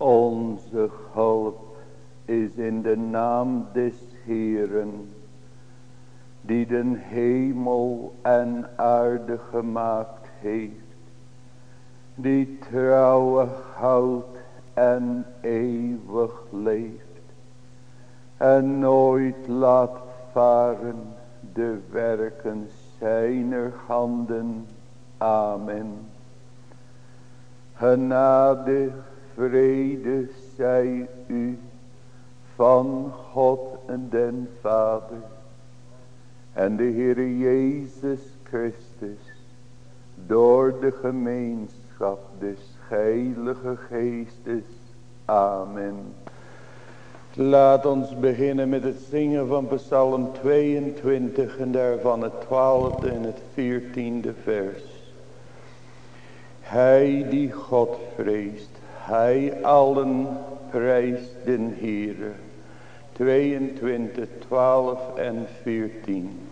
Onze hulp is in de naam des Heeren, die den hemel en aarde gemaakt heeft, die trouwe houdt en eeuwig leeft, en nooit laat varen de werken zijner handen. Amen. Genade, vrede zij u van God en den Vader en de Heer Jezus Christus door de gemeenschap des Heilige Geestes. Amen. Laat ons beginnen met het zingen van Psalm 22 en daarvan het twaalfde en het veertiende vers. Hij die God vreest, hij allen prijst den Heere. 22, 12 en 14.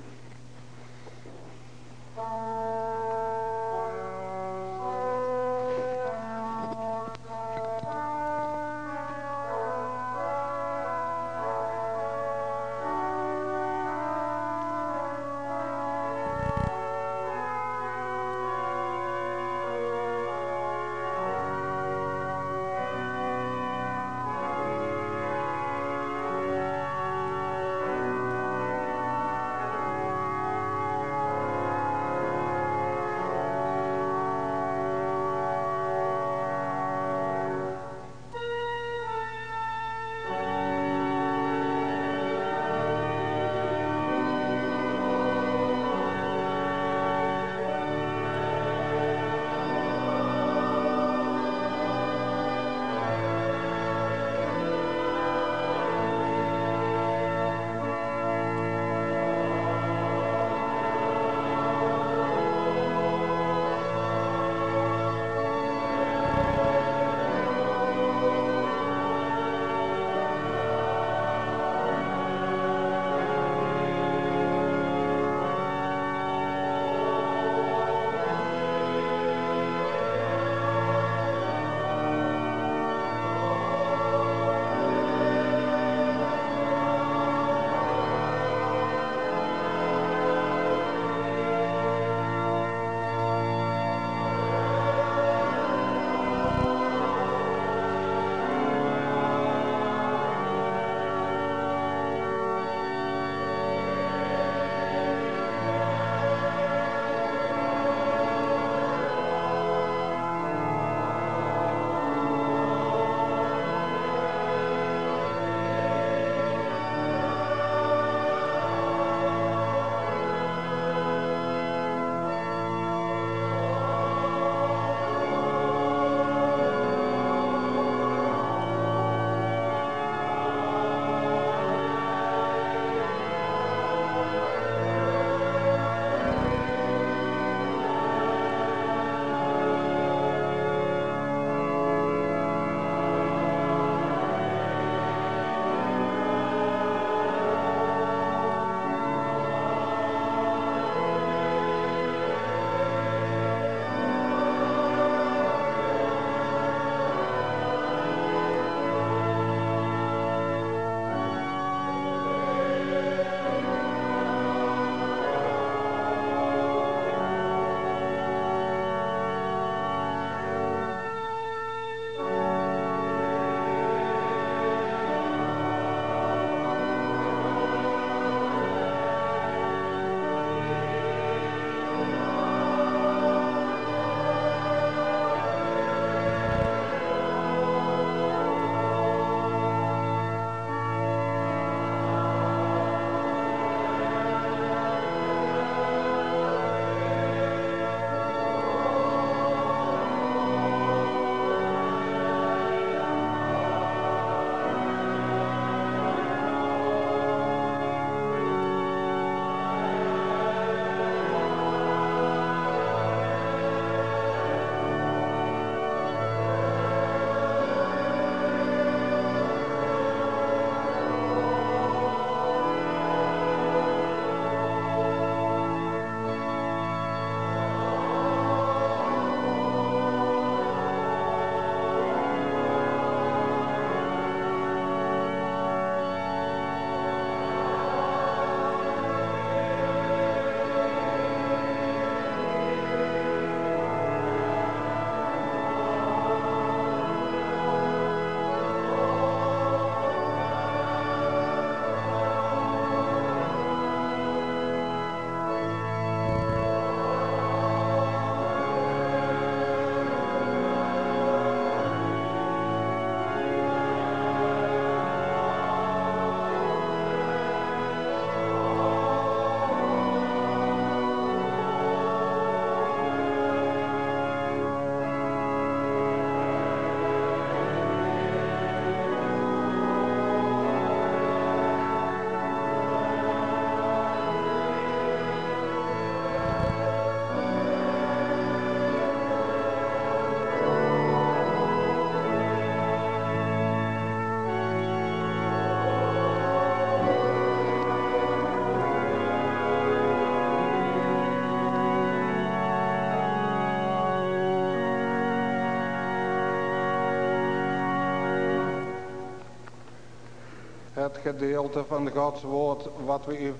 Het gedeelte van Gods woord wat we u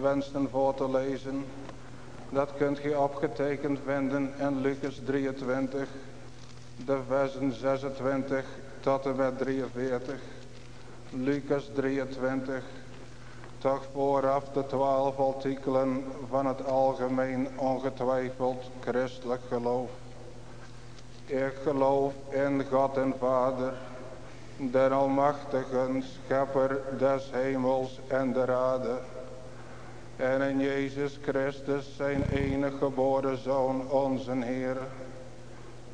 wensen voor te lezen. Dat kunt u opgetekend vinden in Lucas 23. De versen 26 tot en met 43. Lucas 23. Toch vooraf de twaalf artikelen van het algemeen ongetwijfeld christelijk geloof. Ik geloof in God en Vader, de almachtige schepper des hemels en de aarde. En in Jezus Christus zijn enige geboren Zoon, onze Heer,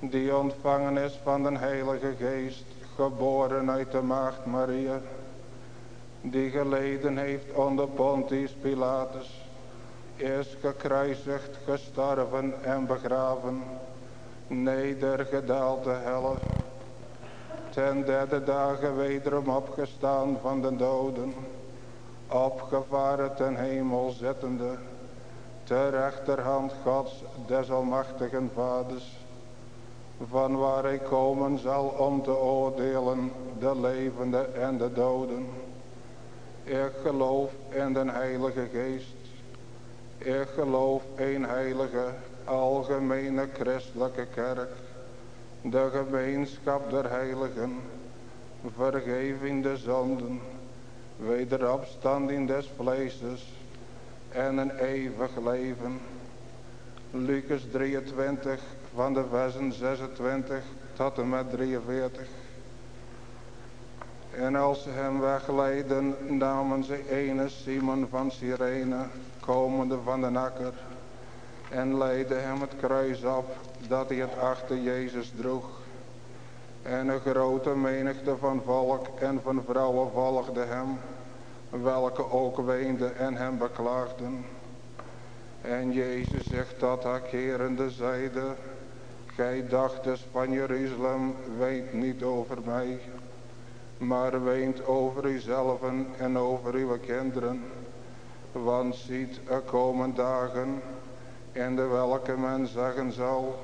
die ontvangen is van de Heilige Geest, geboren uit de Maagd Maria, die geleden heeft onder Pontius Pilatus, is gekruisigd, gestorven en begraven, nedergedaald de helle, ten derde dagen wederom opgestaan van de doden, opgevaren ten hemel zettende, ter rechterhand Gods des almachtigen Vaders, van waar hij komen zal om te oordelen de levende en de doden. Ik geloof in den Heilige Geest. Ik geloof in heilige, algemene christelijke kerk. De gemeenschap der heiligen. Vergeving de zonden. Wederopstanding des vleeses. En een eeuwig leven. Lucas 23 van de versen 26 tot en met 43. En als ze hem wegleiden, namen ze ene Simon van Cyrene, komende van de nakker, en leidden hem het kruis op, dat hij het achter Jezus droeg. En een grote menigte van volk en van vrouwen volgde hem, welke ook weenden en hem beklaagden. En Jezus zegt dat haar kerende zeide, Gij dachtest van Jeruzalem, weet niet over mij, maar weent over uzelven en over uw kinderen. Want ziet, er komen dagen, in de welke men zeggen zal,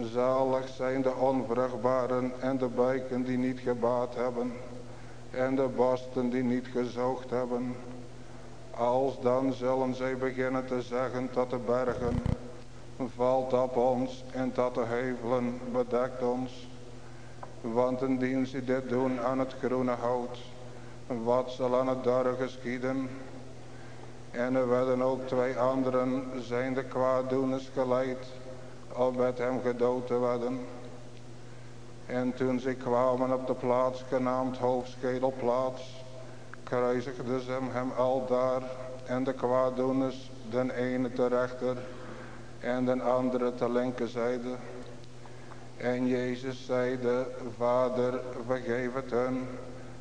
zalig zijn de onvruchtbaren en de buiken die niet gebaat hebben, en de basten die niet gezoogd hebben. Als dan zullen zij beginnen te zeggen tot de bergen, valt op ons en tot de heuvelen bedekt ons. Want indien ze dit doen aan het groene hout, wat zal aan het dorre geschieden? En er werden ook twee anderen, zijn de kwaaddoeners geleid, om met hem gedood te worden. En toen ze kwamen op de plaats genaamd hoofdskedelplaats, kruisigden ze hem al daar en de kwaaddoeners, den ene te rechter en de andere te linkerzijde. En Jezus zeide, Vader, vergeef het hun,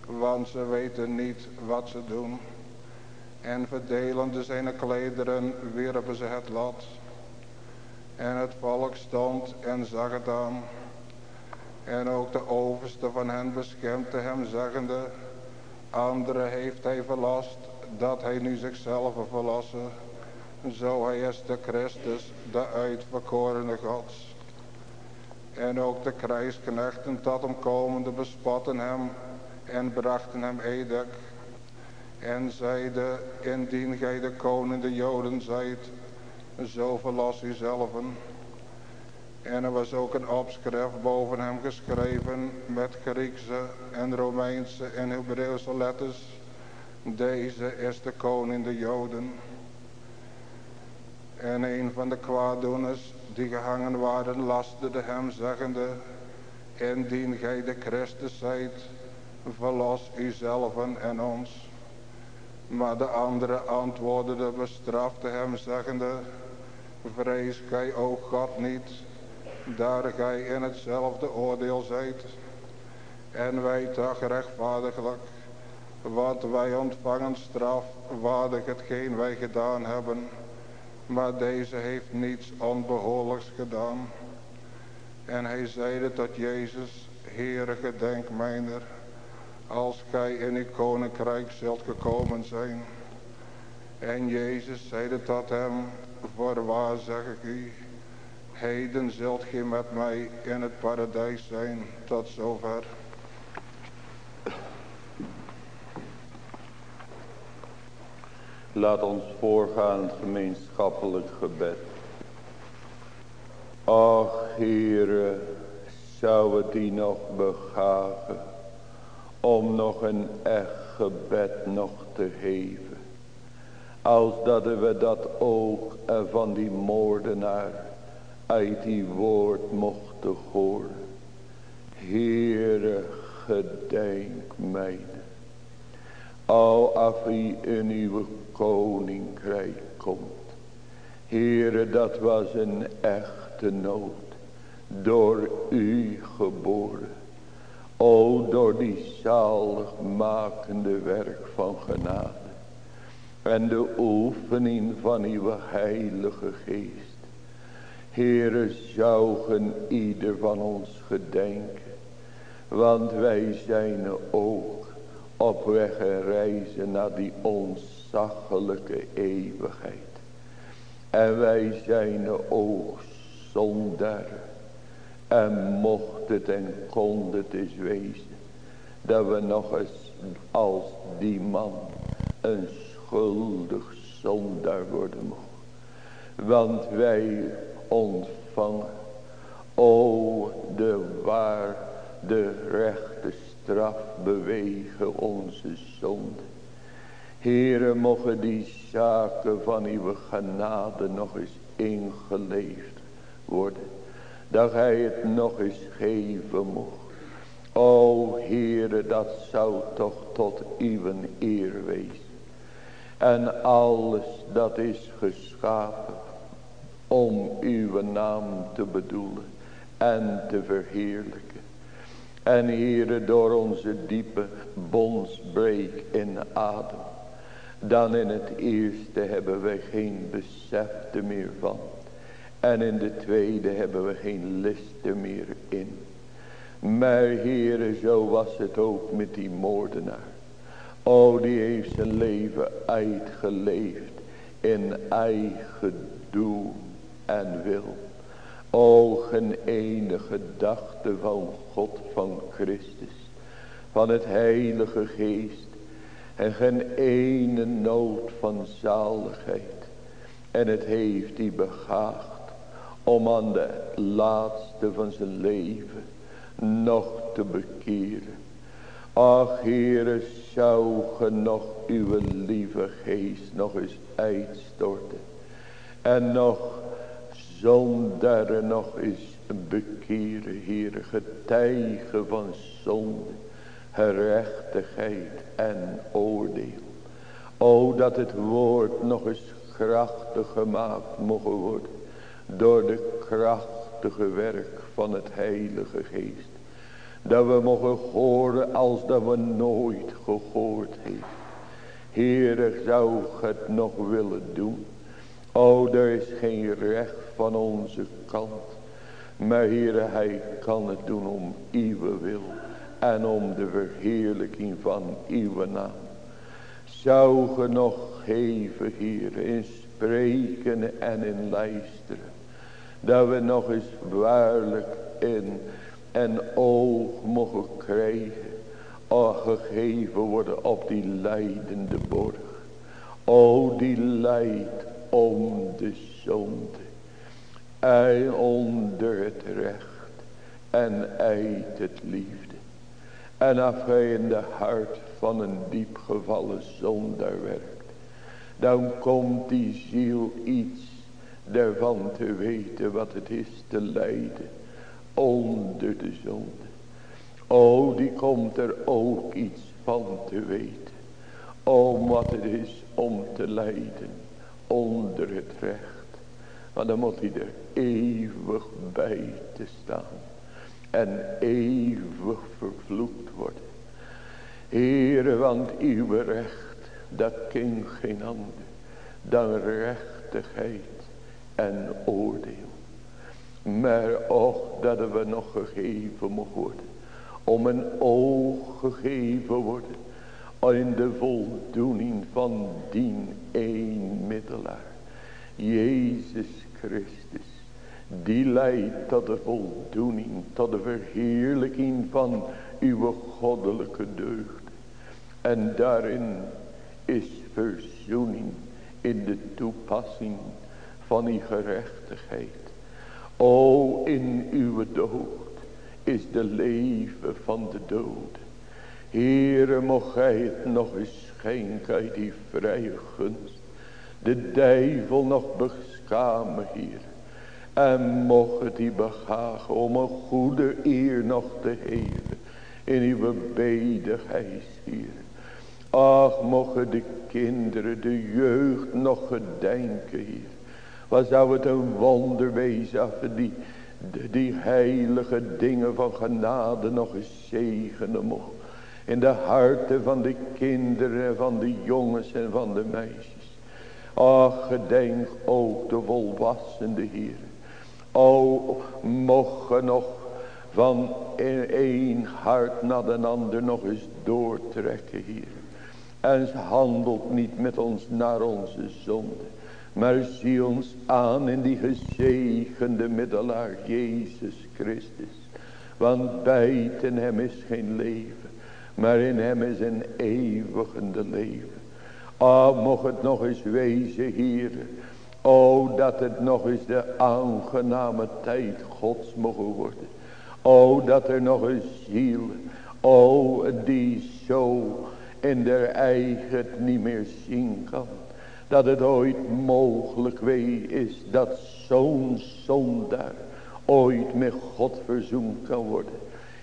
want ze weten niet wat ze doen. En verdelende zijn klederen wierpen ze het lat. En het volk stond en zag het aan. En ook de overste van hen beschermde hem, zeggende, Anderen heeft hij verlast, dat hij nu zichzelf verlassen. Zo hij is de Christus, de uitverkorene Gods. En ook de krijgsknechten tot hem komende bespotten hem en brachten hem edek. En zeiden, indien gij de koning de Joden zijt, zo verlas u zelven. En er was ook een opschrift boven hem geschreven met Griekse en Romeinse en Hebreeuwse letters. Deze is de koning de Joden. En een van de kwaaddoeners die gehangen waren lasterde hem zeggende, indien gij de Christus zijt, verlos uzelven en ons. Maar de andere antwoordde, bestrafte hem zeggende, vrees gij ook God niet, daar gij in hetzelfde oordeel zijt. En wij toch rechtvaardiglijk, want wij ontvangen straf, waardig hetgeen wij gedaan hebben maar deze heeft niets onbehoorlijks gedaan. En hij zeide tot Jezus, Heere gedenk mijner, als gij in uw koninkrijk zult gekomen zijn. En Jezus zeide tot hem, voorwaar zeg ik u, heden zult gij met mij in het paradijs zijn, tot zover. Laat ons voorgaan gemeenschappelijk gebed. Ach, Heere, zou het die nog begaven om nog een echt gebed nog te geven. Als dat we dat ook van die moordenaar uit die woord mochten horen. Heere, gedenk mij. Al af wie in uw koninkrijk komt. Heere, dat was een echte nood. Door u geboren. O, door die zaligmakende werk van genade. En de oefening van uw heilige geest. Heere, zougen ieder van ons gedenken. Want wij zijn ook op weg en reizen naar die onzaglijke eeuwigheid. En wij zijn ook zonder. En mocht het en kon het eens wezen. Dat we nog eens als die man een schuldig zondaar worden mogen. Want wij ontvangen. O de waar de rechte straf bewegen onze zonde. Heere, mogen die zaken van uw genade nog eens ingeleefd worden. Dat gij het nog eens geven mocht. O Heere, dat zou toch tot uw eer wezen. En alles dat is geschapen om uw naam te bedoelen en te verheerlijken. En Heere, door onze diepe bondsbreek in adem. Dan in het eerste hebben we geen besef meer van. En in de tweede hebben we geen list meer in. Maar Heere, zo was het ook met die moordenaar. O, die heeft zijn leven uitgeleefd in eigen doel en wil. O, geen enige gedachte van God, van Christus, van het heilige geest. En geen ene nood van zaligheid. En het heeft die begaagd om aan de laatste van zijn leven nog te bekeren. Ach, Heere, zou ge nog uw lieve geest nog eens uitstorten. En nog zonder nog eens bekeren, Heere, getuigen van zonde, gerechtigheid en oordeel. O, dat het woord nog eens krachtig gemaakt mogen worden door de krachtige werk van het heilige geest. Dat we mogen horen als dat we nooit gehoord hebben. Heere, zou het nog willen doen? O, er is geen recht van onze kant. Maar Heere, hij kan het doen om uw wil. En om de verheerlijking van uw naam. Zou ge nog geven, Heere, in spreken en in luisteren. Dat we nog eens waarlijk in en oog mogen krijgen. O gegeven worden op die leidende borg. O die leidt om de zonde. En onder het recht. En eit het liefde. En als hij in de hart van een diep gevallen zondaar werkt. Dan komt die ziel iets daarvan te weten wat het is te lijden onder de zonde. O, die komt er ook iets van te weten. O, wat het is om te lijden onder het recht. Maar dan moet hij er eeuwig bij te staan. En eeuwig vervloekt worden. Heere, want uw recht, dat kent geen ander dan rechtigheid en oordeel. Maar och dat we nog gegeven mogen worden. Om een oog gegeven worden. In de voldoening van dien een middelaar. Jezus Christus. Die leidt tot de voldoening. Tot de verheerlijking van uw goddelijke deugd. En daarin is verzoening in de toepassing van die gerechtigheid. O, in uw dood is de leven van de dood. Heere, mocht gij het nog eens schenken uit die vrije. De duivel nog beschamen, hier. En mocht het die begagen om een goede eer nog te geven. In uw bedigheid, hier. Ach, mogen de kinderen, de jeugd nog gedenken, hier. Wat zou het een wonder wezen als die, die heilige dingen van genade nog eens zegenen mocht. In de harten van de kinderen, van de jongens en van de meisjes. Ach, gedenk ook de volwassenen, Heer. O, mogen nog van één hart naar de ander nog eens doortrekken, Heer. En handelt niet met ons naar onze zonde. Maar zie ons aan in die gezegende middelaar Jezus Christus. Want buiten hem is geen leven. Maar in hem is een eeuwigende leven. Ah, mocht het nog eens wezen hier. O, dat het nog eens de aangename tijd Gods mogen worden. O, dat er nog een ziel. O, die zo in der eigen niet meer zien kan dat het ooit mogelijk wee is dat zo'n zondaar ooit met God verzoend kan worden.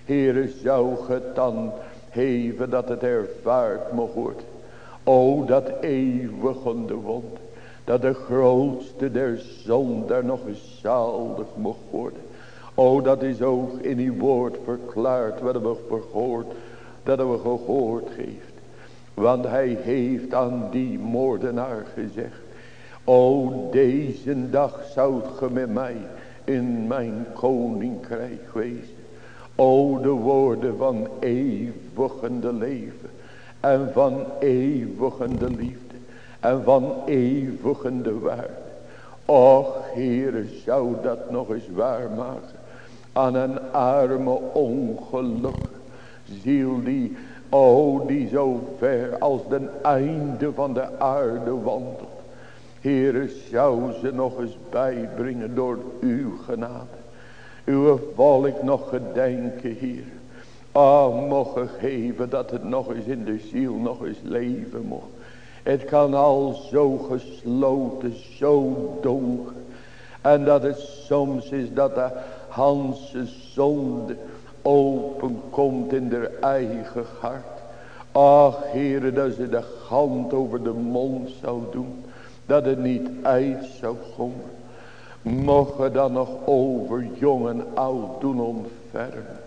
Heere, zou het dan heven dat het ervaard mocht worden. O, dat eeuwigende wond. Dat de grootste der zondaar nog zalig mocht worden. O, dat is ook in uw woord verklaard wat we gehoord, dat we gehoord heeft. Want hij heeft aan die moordenaar gezegd. O deze dag zoudt ge met mij in mijn koninkrijk wezen. O de woorden van eeuwigende leven. En van eeuwigende liefde. En van eeuwigende waarde. Och Heere zou dat nog eens waarmaken. Aan een arme ongeluk. Ziel die O, die zo ver als den einde van de aarde wandelt. Heere, zou ze nog eens bijbrengen door uw genade. Uw volk nog gedenken, Heer. Ah, mogen geven dat het nog eens in de ziel nog eens leven mocht. Het kan al zo gesloten, zo donker. En dat het soms is dat de Hanse zonde open komt in der eigen hart. Ach, Heere, dat ze de hand over de mond zou doen. Dat het niet uit zou komen. Mogen dan nog over jong en oud doen ontfermen.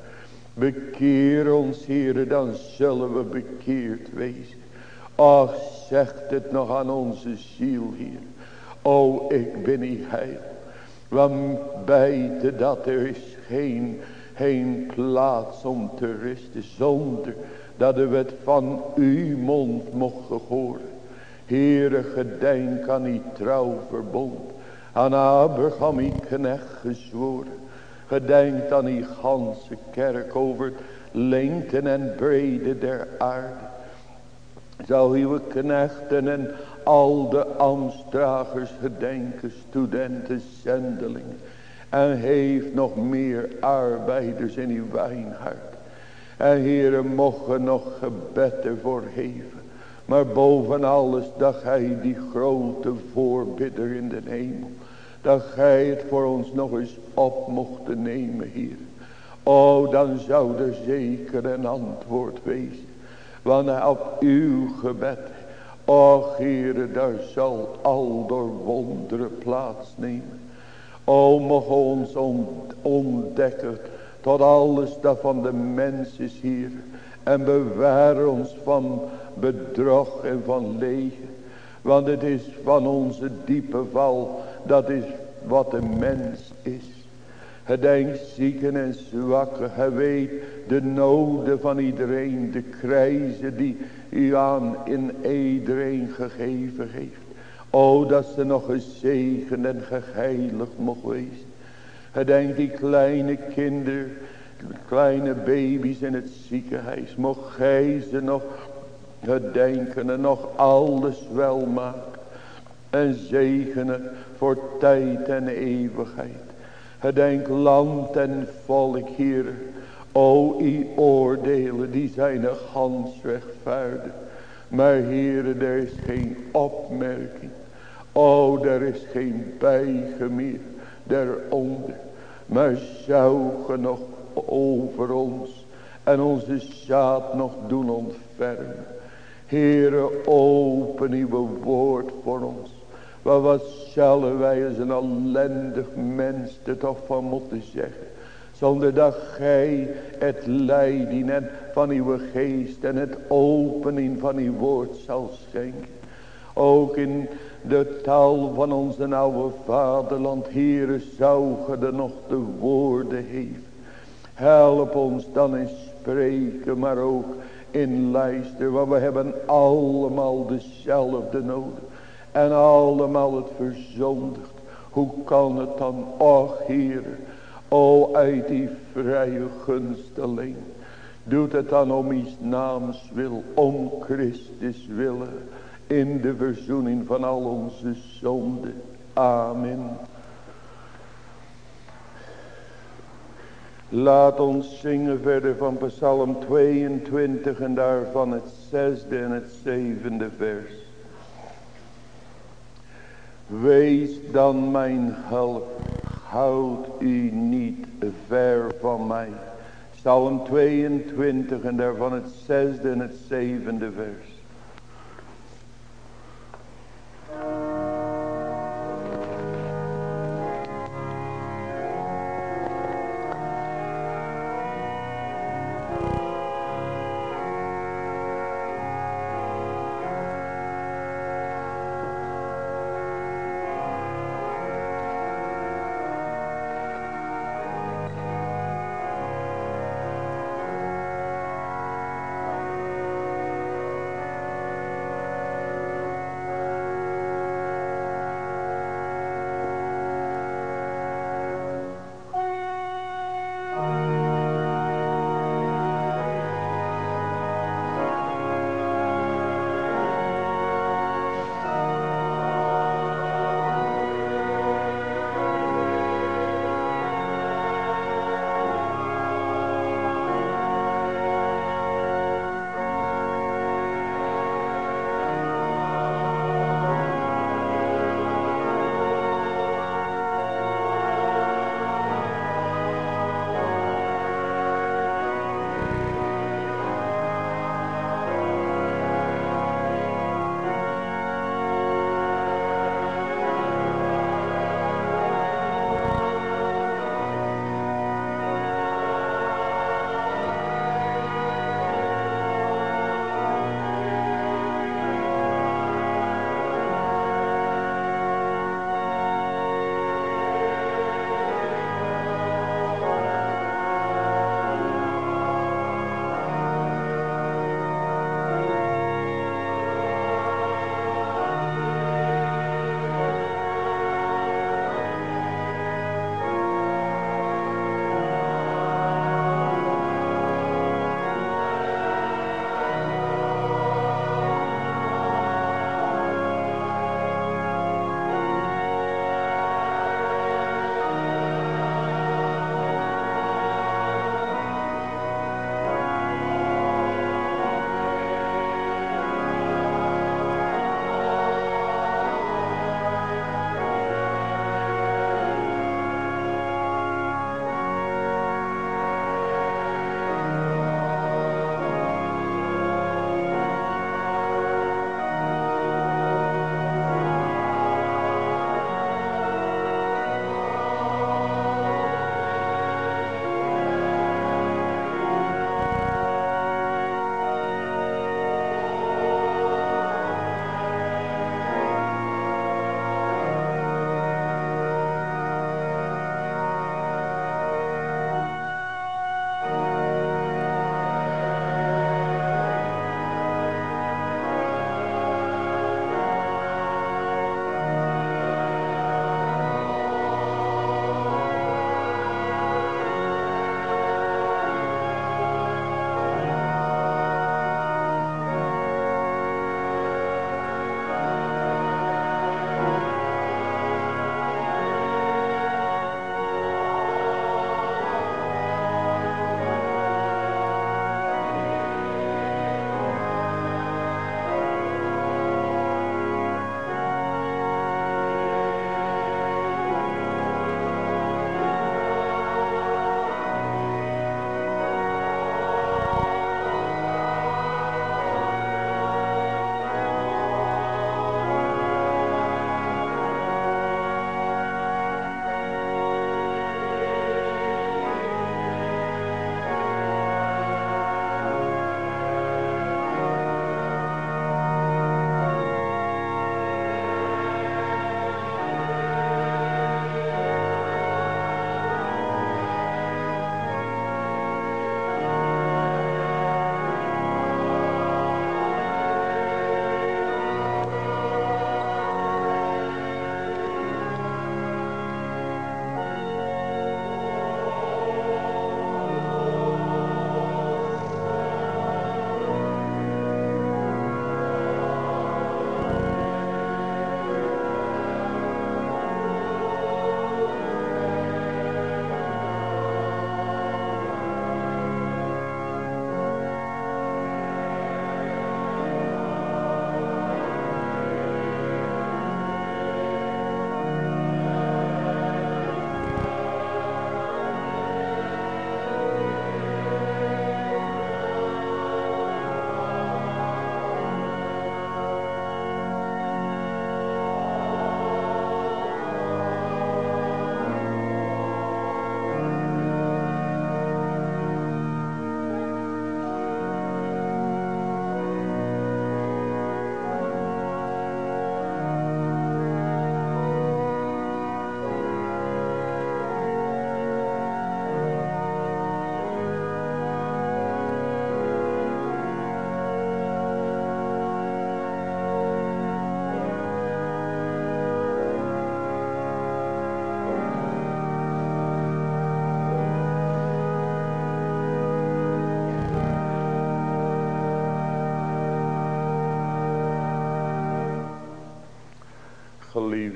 Bekeer ons, Heere, dan zullen we bekeerd wezen. Ach, zegt het nog aan onze ziel, hier. O, ik ben niet heil. Want buiten dat er is geen geen plaats om te rusten zonder dat we het van uw mond mochten horen. Heere gedenk aan die trouwverbond, aan Abraham die knecht gezworen. Gedenk aan die ganse kerk over lengte en brede der aarde. Zou uw knechten en al de ambtsdragers gedenken, studenten, zendelingen en heeft nog meer arbeiders in uw wijnhart. En heren mogen nog gebed ervoor geven. Maar boven alles dat gij die grote voorbidder in de hemel. Dat gij het voor ons nog eens op mocht nemen hier. O dan zou er zeker een antwoord wezen. Want op uw gebed. O heren daar zal al door wonderen plaatsnemen. O mag ons ontdekken tot alles dat van de mens is hier. En bewaar ons van bedrog en van legen. Want het is van onze diepe val. Dat is wat de mens is. Gedenk zieken en zwakken. Hij weet de noden van iedereen. De krijzen die u aan in iedereen gegeven heeft. O, dat ze nog gezegend en geheiligd mocht wezen. Gedenk die kleine kinderen, kleine baby's in het ziekenhuis. Mocht gij ze nog gedenken en nog alles wel maken. En zegenen voor tijd en eeuwigheid. Gedenk land en volk hier. O, i oordelen die zijn gans rechtvaardig. Maar heren, er is geen opmerking. O, er is geen bijgen meer daaronder. Maar zou nog over ons en onze zaad nog doen ontfermen. Heere, open uw woord voor ons. Maar wat zullen wij als een ellendig mens er toch van moeten zeggen. Zonder dat gij het leiding en van uw geest en het opening van uw woord zal schenken. Ook in de taal van onze oude vaderland, Heere, zou ge er nog de woorden geven. Help ons dan in spreken, maar ook in luisteren, want we hebben allemaal dezelfde nodig. En allemaal het verzondigd. Hoe kan het dan, och Heer, o uit die vrije gunst alleen. Doet het dan om iets naams wil, om Christus willen. In de verzoening van al onze zonden. Amen. Laat ons zingen verder van Psalm 22 en daarvan het zesde en het zevende vers. Wees dan mijn help, houd u niet ver van mij. Psalm 22 en daarvan het zesde en het zevende vers. Thank you.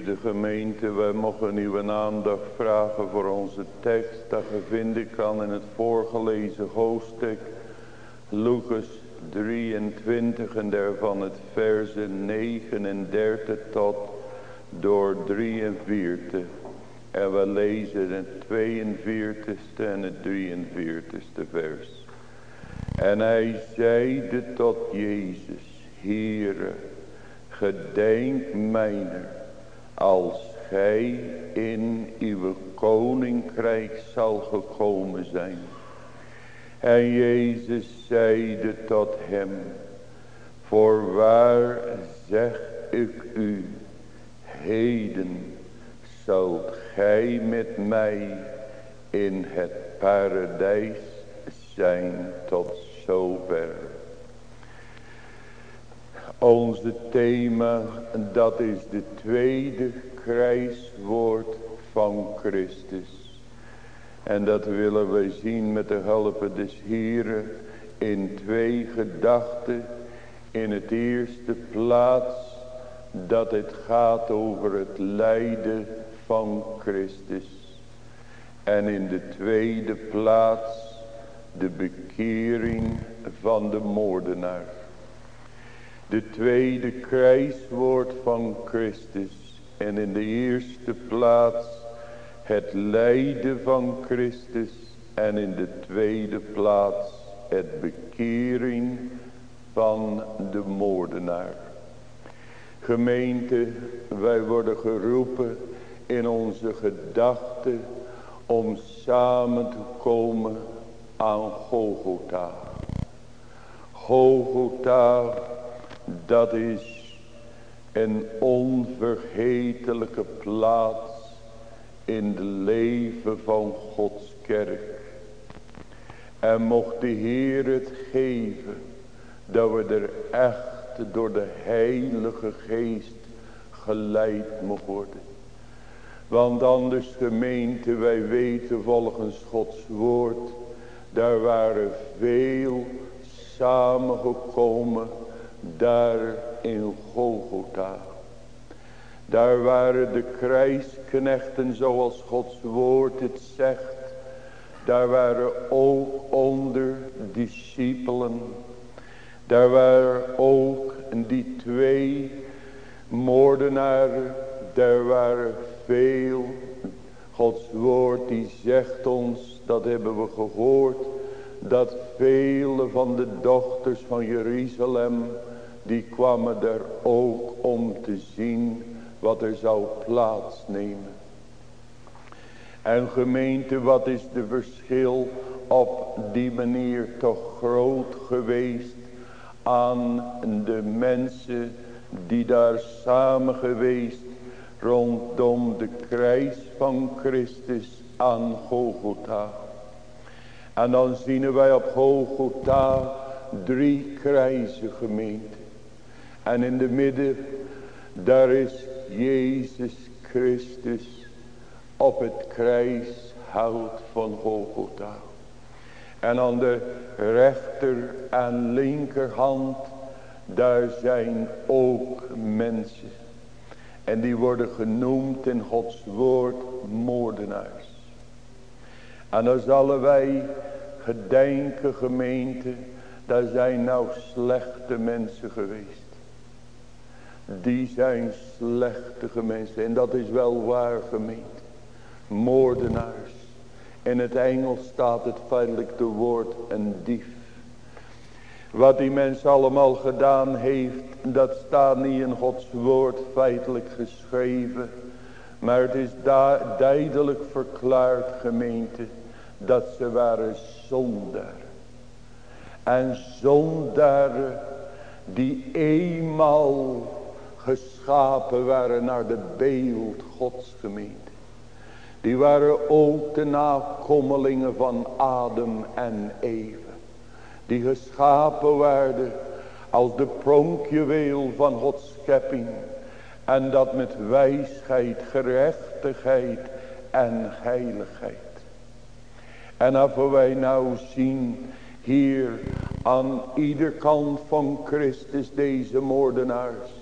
Geliefde gemeente, wij mogen uw aandacht vragen voor onze tekst dat je vinden kan in het voorgelezen hoofdstuk Lucas 23 en daarvan het verse 39 tot door 43. En we lezen het 42ste en het 43ste vers. En hij zeide tot Jezus, Heere, gedenk mijner, als gij in uw koninkrijk zal gekomen zijn. En Jezus zeide tot hem, voorwaar zeg ik u, heden zult gij met mij in het paradijs zijn tot zover. Onze thema, dat is de tweede kruiswoord van Christus. En dat willen wij zien met de hulp des Heren in twee gedachten. In het eerste plaats dat het gaat over het lijden van Christus. En in de tweede plaats de bekering van de moordenaar. De tweede kruiswoord van Christus. En in de eerste plaats het lijden van Christus. En in de tweede plaats het bekering van de moordenaar. Gemeente, wij worden geroepen in onze gedachten om samen te komen aan Golgotha. Golgotha, dat is een onvergetelijke plaats in het leven van Gods kerk. En mocht de Heer het geven, dat we er echt door de Heilige Geest geleid mogen worden. Want anders gemeente, wij weten volgens Gods woord, daar waren veel samengekomen daar in Golgotha. Daar waren de krijgsknechten zoals Gods woord het zegt. Daar waren ook onder discipelen. Daar waren ook die twee moordenaren. Daar waren veel. Gods woord die zegt ons, dat hebben we gehoord. Dat vele van de dochters van Jeruzalem. Die kwamen daar ook om te zien wat er zou plaatsnemen. En gemeente, wat is de verschil op die manier toch groot geweest aan de mensen die daar samen geweest rondom de kruis van Christus aan Golgotha. En dan zien wij op Golgotha drie kruisen gemeente. En in de midden, daar is Jezus Christus op het kruishout van Golgotha. En aan de rechter en linkerhand, daar zijn ook mensen. En die worden genoemd in Gods woord moordenaars. En dan zullen wij gedenken gemeente, daar zijn nou slechte mensen geweest. Die zijn slechtige mensen. En dat is wel waar gemeente. Moordenaars. In het Engels staat het feitelijk de woord een dief. Wat die mens allemaal gedaan heeft, dat staat niet in Gods woord feitelijk geschreven. Maar het is duidelijk verklaard gemeente, dat ze waren zondaren. En zondaren die eenmaal geschapen waren naar de beeld Gods gemeente. Die waren ook de nakomelingen van Adam en Eva. Die geschapen werden als de pronkjuweel van Gods schepping. En dat met wijsheid, gerechtigheid en heiligheid. En als wij nou zien hier aan ieder kant van Christus deze moordenaars.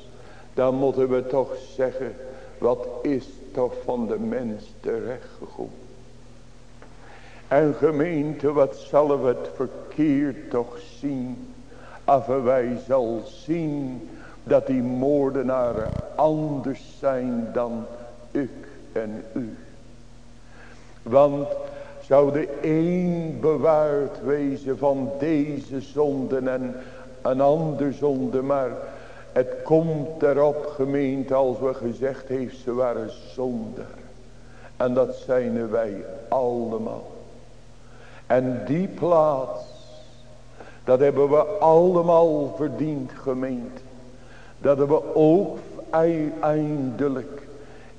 Dan moeten we toch zeggen Wat is toch van de mens terechtgekomen. En gemeente, wat zullen we het verkeerd toch zien. Af wij zal zien dat die moordenaren anders zijn dan ik en u. Want zou de een bewaard wezen van deze zonden en een ander zonde. Maar het komt erop gemeente als we gezegd heeft ze waren zonder. En dat zijn wij allemaal. En die plaats, dat hebben we allemaal verdiend gemeente. Dat we ook eindelijk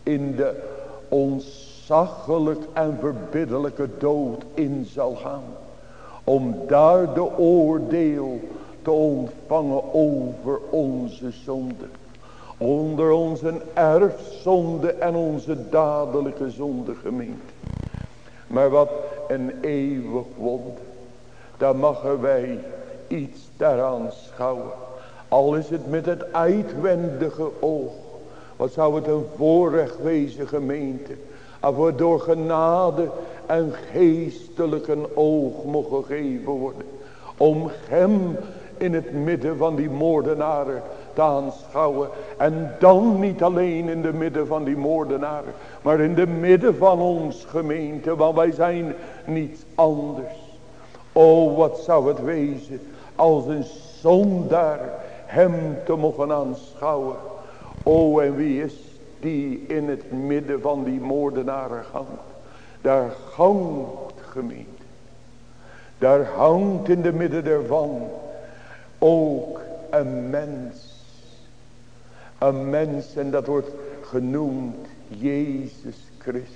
in de ontzaglijk en verbiddelijke dood in zal gaan. Om daar de oordeel te ontvangen over onze zonde. Onder onze erfzonde en onze dadelijke zonde gemeente. Maar wat een eeuwig wonder. Daar mogen wij iets daaraan schouwen. Al is het met het uitwendige oog. Wat zou het een voorrecht wezen gemeente. Als we door genade en geestelijk een oog mogen geven worden. Om hem in het midden van die moordenaren te aanschouwen. En dan niet alleen in de midden van die moordenaren. Maar in de midden van ons gemeente. Want wij zijn niets anders. O wat zou het wezen als een zondaar hem te mogen aanschouwen. O en wie is die in het midden van die moordenaren hangt. Daar hangt gemeente. Daar hangt in de midden ervan ook een mens. Een mens en dat wordt genoemd Jezus Christus.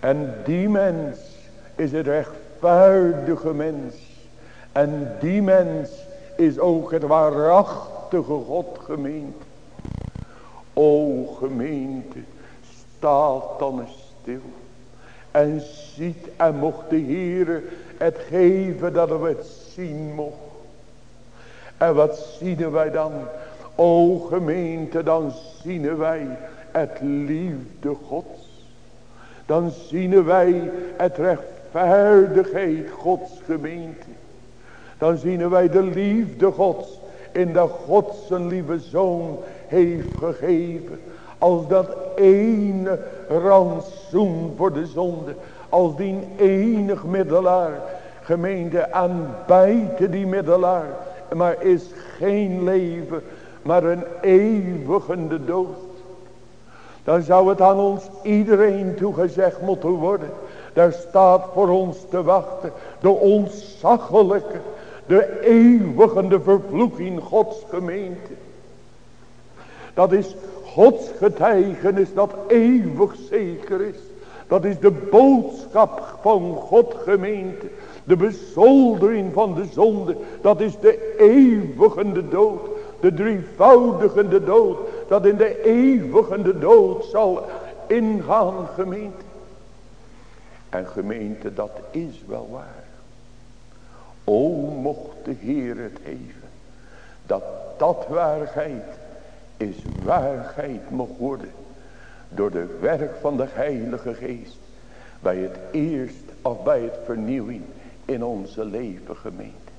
En die mens is het rechtvaardige mens. En die mens is ook het waarachtige God gemeente. O gemeente, staat dan eens stil. En ziet en mocht de Heere het geven dat we het zien mocht. En wat zien wij dan? O gemeente, dan zien wij het liefde gods. Dan zien wij het rechtvaardigheid gods gemeente. Dan zien wij de liefde gods in de God zijn lieve zoon heeft gegeven. Als dat ene rantsoen voor de zonde. Als die enig middelaar. Gemeente aanbijten die middelaar maar is geen leven, maar een eeuwigende dood. Dan zou het aan ons iedereen toegezegd moeten worden. Daar staat voor ons te wachten de ontzaglijke, de eeuwigende vervloeking Gods gemeente. Dat is Gods getuigenis dat eeuwig zeker is. Dat is de boodschap van God gemeente. De bezoldering van de zonde. Dat is de eeuwigende dood. De drievoudigende dood. Dat in de eeuwigende dood zal ingaan gemeente. En gemeente dat is wel waar. O mocht de Heer het even. Dat dat waarheid is waarheid mocht worden. Door de werk van de Heilige Geest. Bij het eerst of bij het vernieuwing in onze leven gemeente.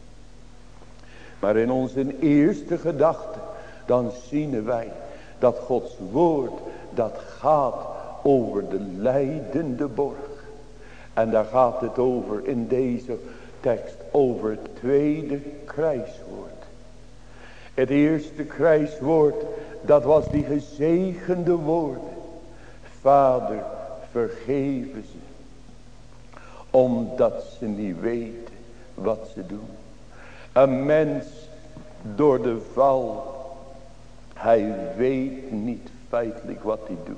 Maar in onze eerste gedachte, dan zien wij dat Gods woord, dat gaat over de leidende borg. En daar gaat het over in deze tekst, over het tweede kruiswoord. Het eerste kruiswoord, dat was die gezegende woorden. Vader, vergeven ze omdat ze niet weten wat ze doen. Een mens door de val. Hij weet niet feitelijk wat hij doet.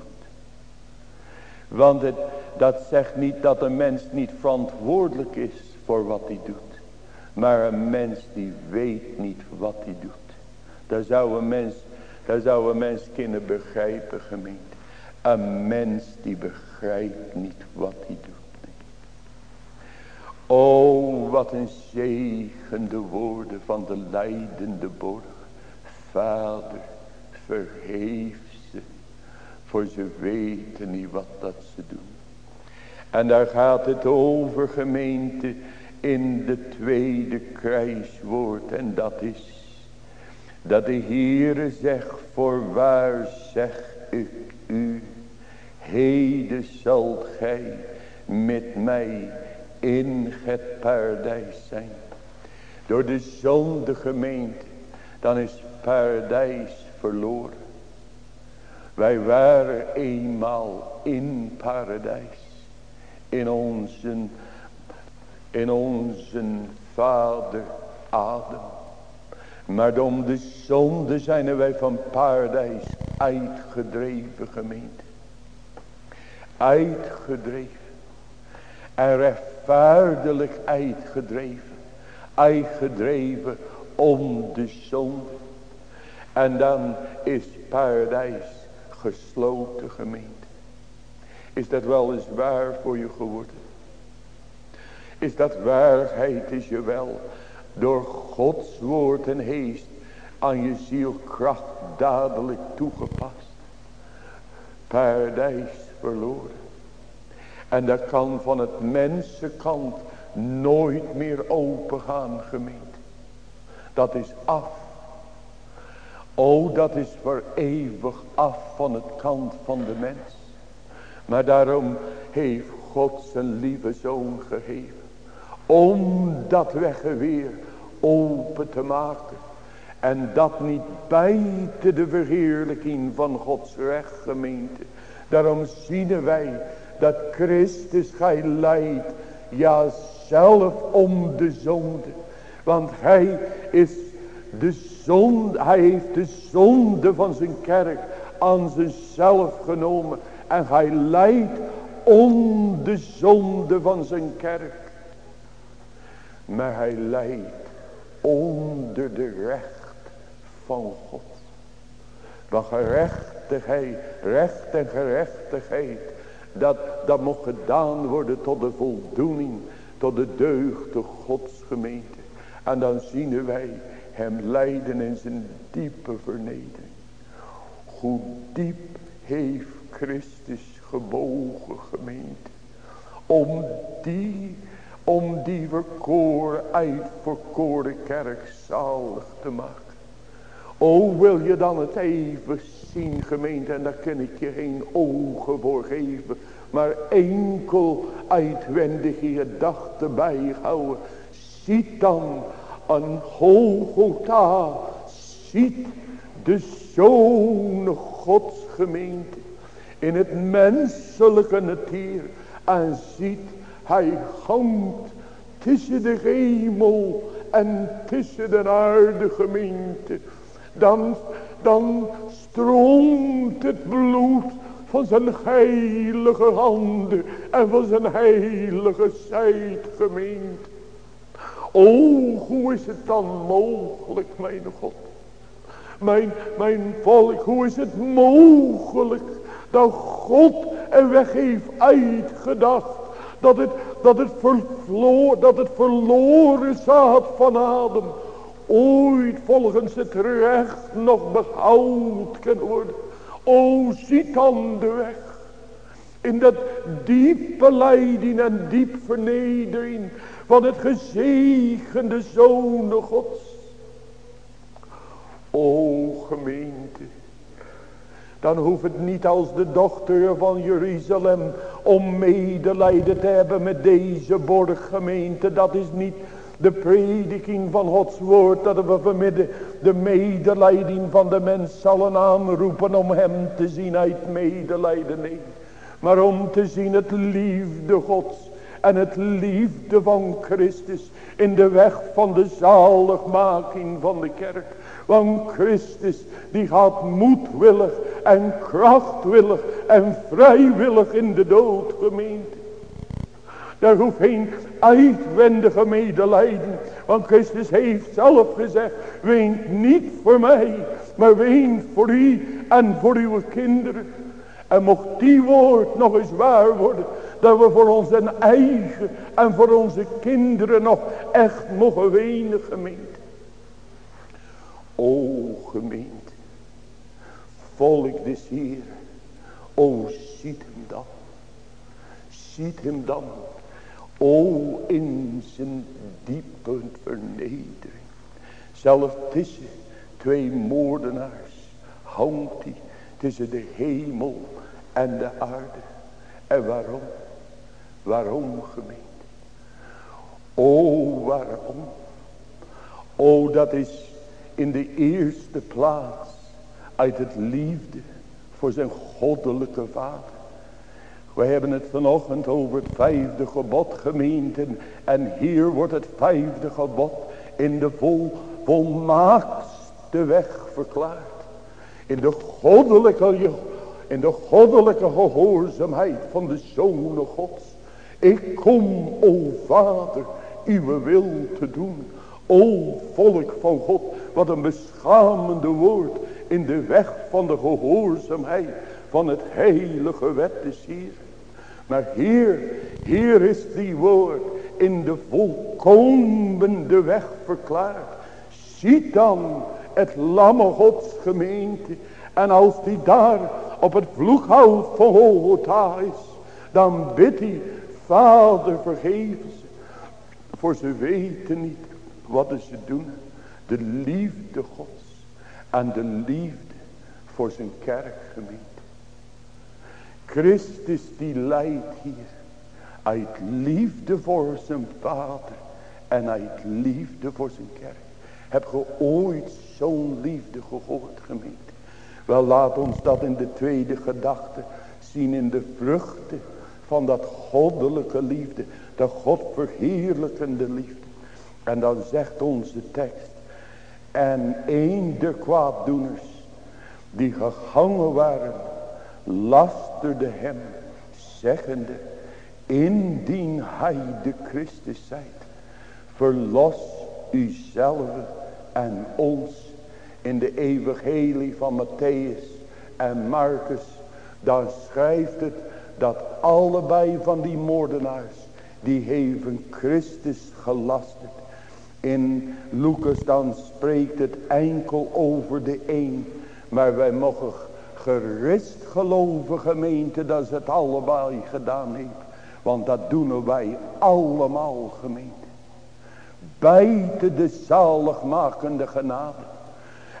Want het, dat zegt niet dat een mens niet verantwoordelijk is voor wat hij doet. Maar een mens die weet niet wat hij doet. Daar zou een mens, daar zou een mens kunnen begrijpen gemeente. Een mens die begrijpt niet wat hij doet. O, wat een zegende woorden van de leidende borg. Vader, vergeef ze, Voor ze weten niet wat dat ze doen. En daar gaat het over gemeente in de tweede kruiswoord. En dat is dat de Heere zegt, voorwaar zeg ik u, heden zult gij met mij in het paradijs zijn. Door de zonde gemeente, dan is paradijs verloren. Wij waren eenmaal in paradijs. In onze, in onze vader Adam. Maar om de zonde zijn wij van paradijs uitgedreven gemeente. Uitgedreven. En rechtvaardig uitgedreven. Uitgedreven om de zonde. En dan is paradijs gesloten gemeente. Is dat wel eens waar voor je geworden? Is dat waarheid is je wel door Gods woord en geest aan je ziel kracht dadelijk toegepast. Paradijs verloren. En dat kan van het mensenkant nooit meer open gaan gemeente. Dat is af. O dat is voor eeuwig af van het kant van de mens. Maar daarom heeft God zijn lieve zoon gegeven. Om dat weggeweer open te maken. En dat niet buiten de verheerlijking van Gods recht gemeente. Daarom zien wij dat Christus gij leidt. Ja zelf om de zonde. Want hij is de zonde. Hij heeft de zonde van zijn kerk aan zichzelf genomen. En hij leidt om de zonde van zijn kerk. Maar hij leidt onder de recht van God. Want gerechtigheid, recht en gerechtigheid, dat, dat moet gedaan worden tot de voldoening, tot de deugde Gods gemeente. En dan zien wij hem lijden in zijn diepe vernedering. Hoe diep heeft Christus gebogen gemeente. Om die om die verkoren, uitverkoren kerk zalig te maken. O wil je dan het even zien gemeente en daar kan ik je geen ogen voor geven. Maar enkel uitwendige gedachten bijhouden. Ziet dan een Golgotha. Ziet de Zoon Gods gemeente. In het menselijke natuur. En ziet hij hangt tussen de hemel en tussen de aarde gemeente. Dan, dan stroomt het bloed van zijn heilige handen en van zijn heilige zijt gemeente. O, hoe is het dan mogelijk, mijn God? Mijn, mijn volk, hoe is het mogelijk dat God een weg heeft uitgedacht dat het, dat het, verloor, dat het verloren zaad van Adam ooit volgens het recht nog behoud kan worden. O, ziet dan de weg. In dat diepe leiding en diep vernedering van het gezegende Zoon Gods. O gemeente, dan hoeft het niet als de dochter van Jeruzalem om medelijden te hebben met deze borggemeente. Dat is niet de prediking van Gods woord dat we vanmiddag de medelijden van de mens zullen aanroepen om hem te zien uit medelijden. Nee, maar om te zien het liefde Gods en het liefde van Christus in de weg van de zaligmaking van de kerk. Want Christus die gaat moedwillig en krachtwillig en vrijwillig in de dood gemeente. Daar hoeft geen uitwendige medelijden. Want Christus heeft zelf gezegd. Weent niet voor mij. Maar weent voor u en voor uw kinderen. En mocht die woord nog eens waar worden. Dat we voor onze eigen en voor onze kinderen nog echt mogen wenen gemeente. O gemeente. Volk des hier. O ziet hem dan. Ziet hem dan. O in zijn diepe vernedering. Zelf tussen twee moordenaars hangt hij tussen de hemel en de aarde. En waarom? Waarom gemeente? O waarom? O dat is in de eerste plaats uit het liefde voor zijn goddelijke vader. We hebben het vanochtend over het vijfde gebod gemeente. En hier wordt het vijfde gebod in de vol, volmaakste weg verklaard. In de goddelijke, in de goddelijke gehoorzaamheid van de Zoon Gods. Ik kom, o Vader, uw wil te doen. O volk van God, wat een beschamende woord in de weg van de gehoorzaamheid van het heilige wet is hier. Maar hier, hier is die woord in de volkomende weg verklaard. Ziet dan het lamme Gods gemeente. En als die daar op het vloeghout van Golgotha is. Dan bidt hij, Vader vergeef ze. Voor ze weten niet wat ze doen. De liefde Gods. En de liefde voor zijn kerkgemeente. Christus die leidt hier. Uit liefde voor zijn vader. En uit liefde voor zijn kerk. Heb je ooit zo'n liefde gehoord gemeente? Wel laat ons dat in de tweede gedachte zien in de vruchten van dat goddelijke liefde. De God verheerlijkende liefde. En dan zegt onze tekst. En een der kwaaddoeners die gehangen waren lasterde hem zeggende. Indien hij de Christus zijt. Verlos uzelf en ons in de evangelie van Matthäus en Marcus. Dan schrijft het dat allebei van die moordenaars. Die hebben Christus gelasterd. In Lucas dan spreekt het enkel over de een. Maar wij mogen gerust geloven gemeente dat ze het allebei gedaan heeft. Want dat doen wij allemaal gemeente. Buiten de zaligmakende genade.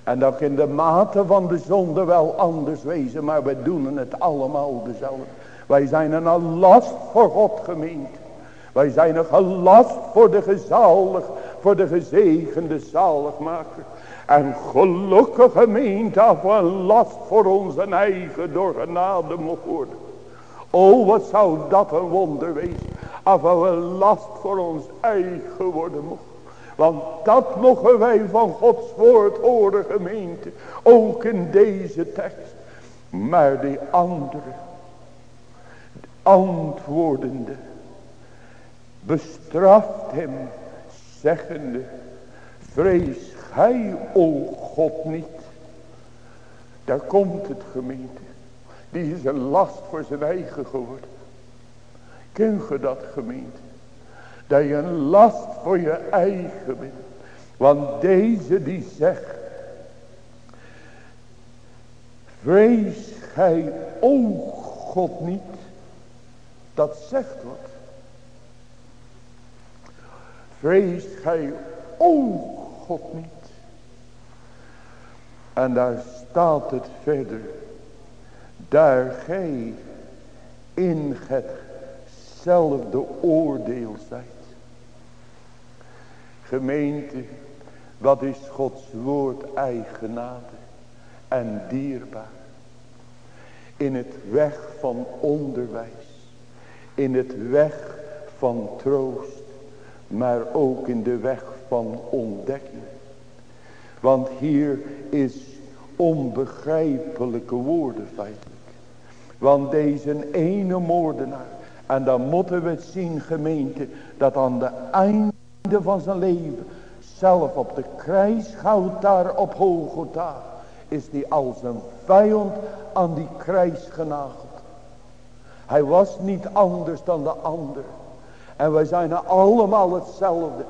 En dat in de mate van de zonde wel anders wezen. Maar we doen het allemaal dezelfde. Wij zijn een last voor God gemeente. Wij zijn een gelast voor de gezalig, voor de gezegende zaligmaker. En gelukkig gemeente af een last voor onze eigen door genade mocht worden. O wat zou dat een wonder wezen. Af een last voor ons eigen worden mocht. Want dat mogen wij van Gods woord horen gemeente. Ook in deze tekst. Maar die andere. Antwoordende. Bestraft hem. Zeggende. Vrees gij, o God, niet. Daar komt het gemeente. Die is een last voor zijn eigen geworden. Ken je dat gemeente? Dat je een last voor je eigen bent. Want deze die zegt. Vrees gij, o God, niet. Dat zegt wat. Vrees gij, o God niet. En daar staat het verder. Daar gij in hetzelfde oordeel zijt. Gemeente, wat is Gods woord eigenade en dierbaar. In het weg van onderwijs. In het weg van troost. Maar ook in de weg van ontdekking. Want hier is onbegrijpelijke woorden feitelijk. Want deze ene moordenaar. En dan moeten we het zien gemeente. Dat aan de einde van zijn leven. Zelf op de kruisgoud daar op Golgotha. Is die als een vijand aan die kruis genageld. Hij was niet anders dan de ander. En wij zijn allemaal hetzelfde.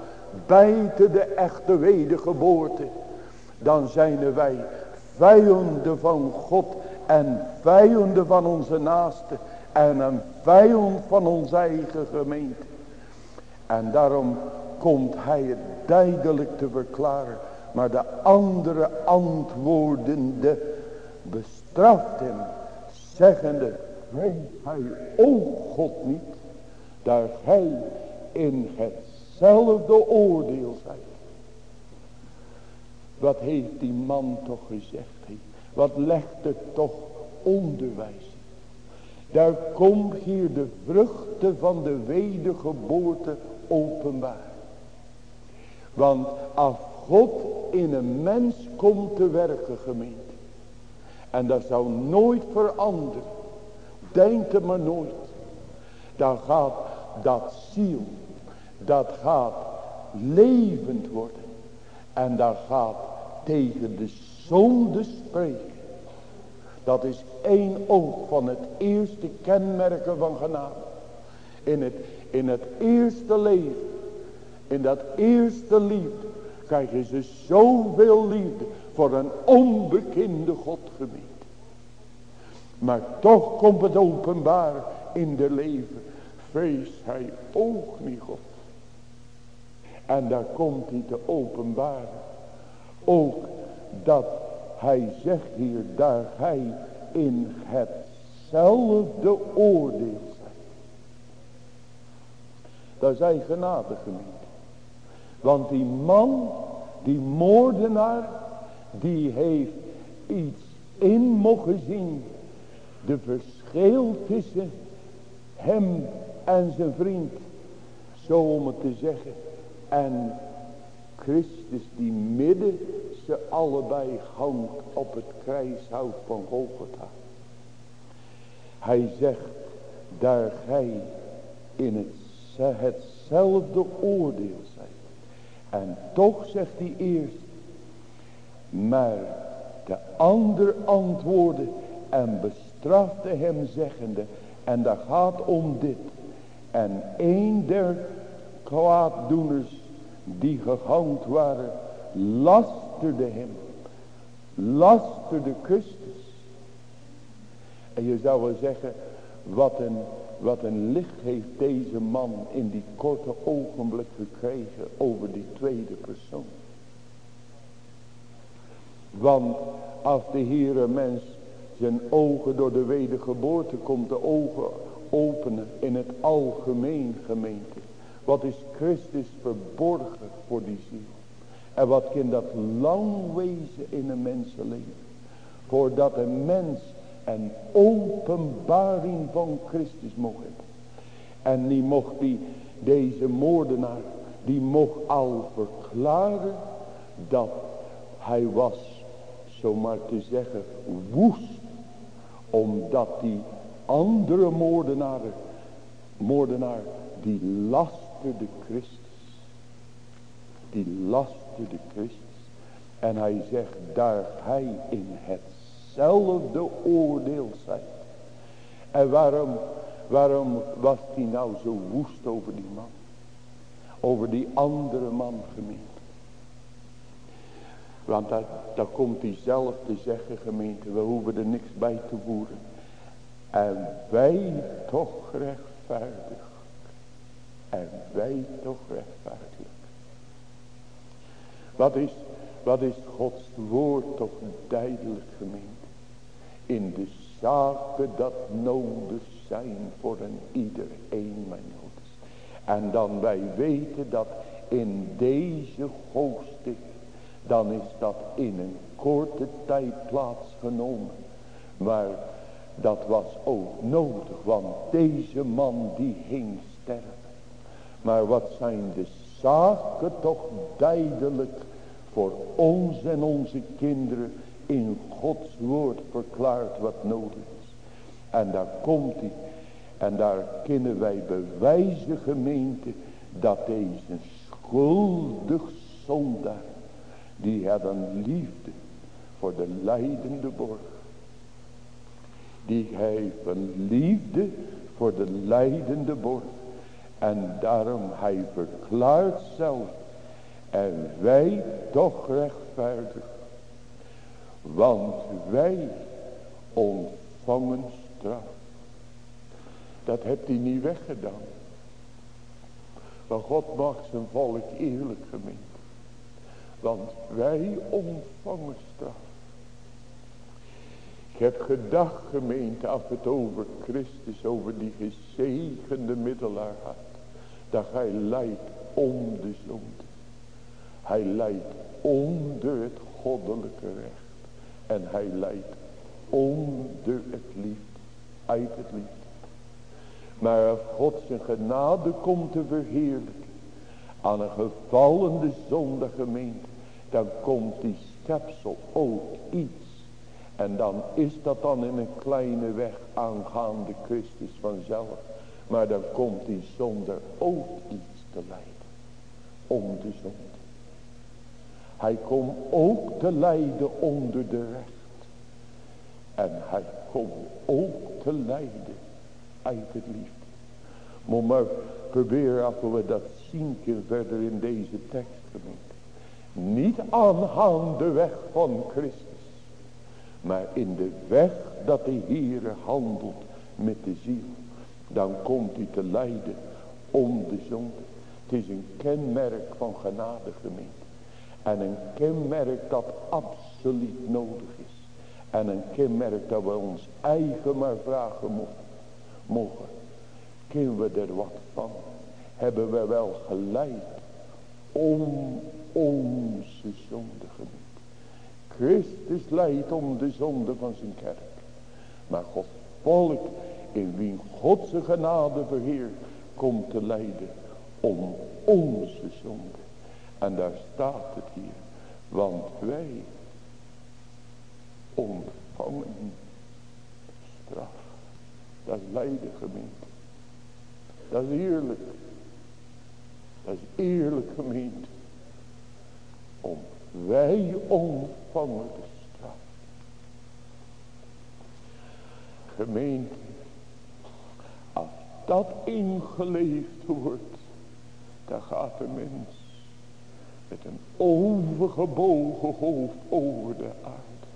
Buiten de echte wedergeboorte dan zijn wij vijanden van God en vijanden van onze naasten en een vijand van onze eigen gemeente. En daarom komt hij het duidelijk te verklaren. Maar de andere antwoordende bestraft hem, zeggende, weet hij ook God niet, dat hij in hetzelfde oordeel zijt. Wat heeft die man toch gezegd? Wat legt het toch onderwijs Daar komt hier de vruchten van de wedergeboorte openbaar. Want als God in een mens komt te werken gemeente. En dat zou nooit veranderen. Denk er maar nooit. Dan gaat dat ziel. Dat gaat levend worden. En dat gaat tegen de zonde spreken. Dat is één oog van het eerste kenmerken van genade. In het, in het eerste leven. In dat eerste liefde. Krijgen ze zoveel liefde voor een onbekende Godgebied. Maar toch komt het openbaar in de leven. Vrees hij ook niet God. En daar komt hij te openbaren. Ook dat hij zegt hier daar hij in hetzelfde oordeel zijn. Is hij genade. Want die man, die moordenaar, die heeft iets in mogen zien. De verschil tussen hem en zijn vriend. Zo om het te zeggen. En Christus die midden ze allebei hangt op het kruishout van Golgotha. Hij zegt, daar gij in het, hetzelfde oordeel zijt. En toch zegt hij eerst, maar de ander antwoordde en bestrafte hem zeggende, en daar gaat om dit. En een der kwaaddoeners die gehangt waren, lasterde hem. Lasterde Christus. En je zou wel zeggen, wat een, wat een licht heeft deze man in die korte ogenblik gekregen over die tweede persoon. Want als de Heere mens zijn ogen door de wedergeboorte komt, de ogen openen in het algemeen gemeente. Wat is Christus verborgen voor die ziel? En wat kan dat lang wezen in een mensenleven? Voordat een mens een openbaring van Christus mocht hebben. En die mocht die, deze moordenaar, die mocht al verklaren dat hij was, zomaar te zeggen, woest. Omdat die andere moordenaar, moordenaar, die last de Christus. Die lasterde Christus. En hij zegt, daar hij in hetzelfde oordeel zijt. En waarom, waarom was hij nou zo woest over die man? Over die andere man gemeente. Want daar, daar komt hij zelf te zeggen gemeente, we hoeven er niks bij te voeren. En wij toch rechtvaardig en wij toch rechtvaardig. Wat is, wat is Gods woord toch duidelijk gemeend. In de zaken dat nodig zijn voor een iedereen mijn nodig. En dan wij weten dat in deze hoofdstuk, dan is dat in een korte tijd plaatsgenomen. Maar dat was ook nodig, want deze man die hing sterven. Maar wat zijn de zaken toch duidelijk voor ons en onze kinderen in Gods woord verklaard wat nodig is. En daar komt hij. En daar kunnen wij bewijzen gemeente dat deze schuldig zondaar. Die een liefde voor de leidende borg. Die heeft een liefde voor de leidende borg. En daarom hij verklaart zelf. En wij toch rechtvaardig. Want wij ontvangen straf. Dat hebt hij niet weggedaan. Maar God maakt zijn volk eerlijk gemeen. Want wij ontvangen straf. Ik heb gedacht gemeente als het over Christus, over die gezegende middelaar gaat. Dat hij lijdt om de zonde. Hij lijdt onder het goddelijke recht. En hij lijdt onder het liefde. Uit het liefde. Maar als God zijn genade komt te verheerlijken. Aan een gevallende zonde gemeente. Dan komt die stepsel ook iets. En dan is dat dan in een kleine weg aangaande Christus vanzelf. Maar dan komt die zonder ook iets te lijden. De zonde. Hij komt ook te lijden onder de recht. En hij komt ook te lijden uit het liefde. Maar maar proberen als we dat zien verder in deze tekst gemeente. Niet aangaan de weg van Christus. Maar in de weg dat de Heere handelt met de ziel. Dan komt hij te lijden om de zonde. Het is een kenmerk van genade gemeente. En een kenmerk dat absoluut nodig is. En een kenmerk dat we ons eigen maar vragen mogen. Kunnen we er wat van? Hebben we wel geleid om onze zonde gemeente. Christus leidt om de zonde van zijn kerk. Maar God volk in wie Godse genade verheert komt te lijden om onze zonde. En daar staat het hier. Want wij ontvangen straf. Dat lijden gemeente. Dat is eerlijk. Dat is eerlijk gemeente. Om wij ontvangen de straf. Gemeente. Dat ingeleefd wordt. Dan gaat de mens met een overgebogen hoofd over de aarde.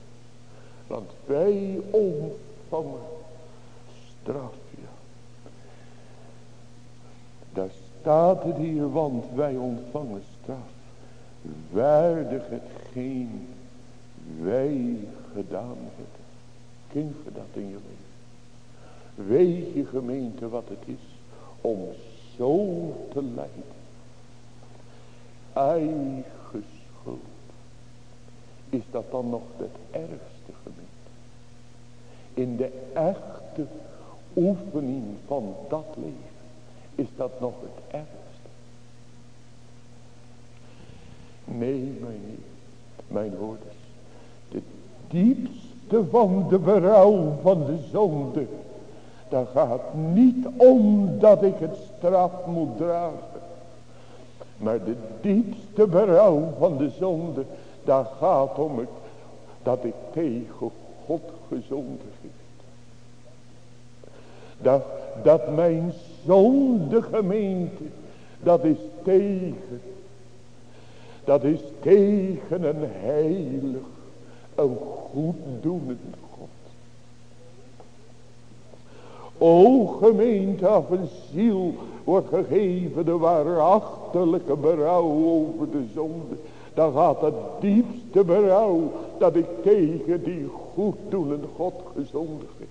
Want wij ontvangen straf. Ja. Daar staat het hier, want wij ontvangen straf. Waardig hetgeen wij gedaan hebben. Je dat in je? Weet je gemeente wat het is om zo te lijden? eigen schuld. Is dat dan nog het ergste gemeente? In de echte oefening van dat leven. Is dat nog het ergste? Nee, mijn heer. Mijn hoorders. De diepste van de berouw van de zonde. Dat gaat niet om dat ik het straf moet dragen. Maar de diepste berouw van de zonde. Daar gaat om het. Dat ik tegen God gezondig is. Dat, dat mijn zonde gemeente. Dat is tegen. Dat is tegen een heilig. Een goeddoenend God. O gemeente af een ziel wordt gegeven de waarachterlijke berouw over de zonde. Dan gaat het diepste berouw dat ik tegen die goeddoelende God gezondigd heb.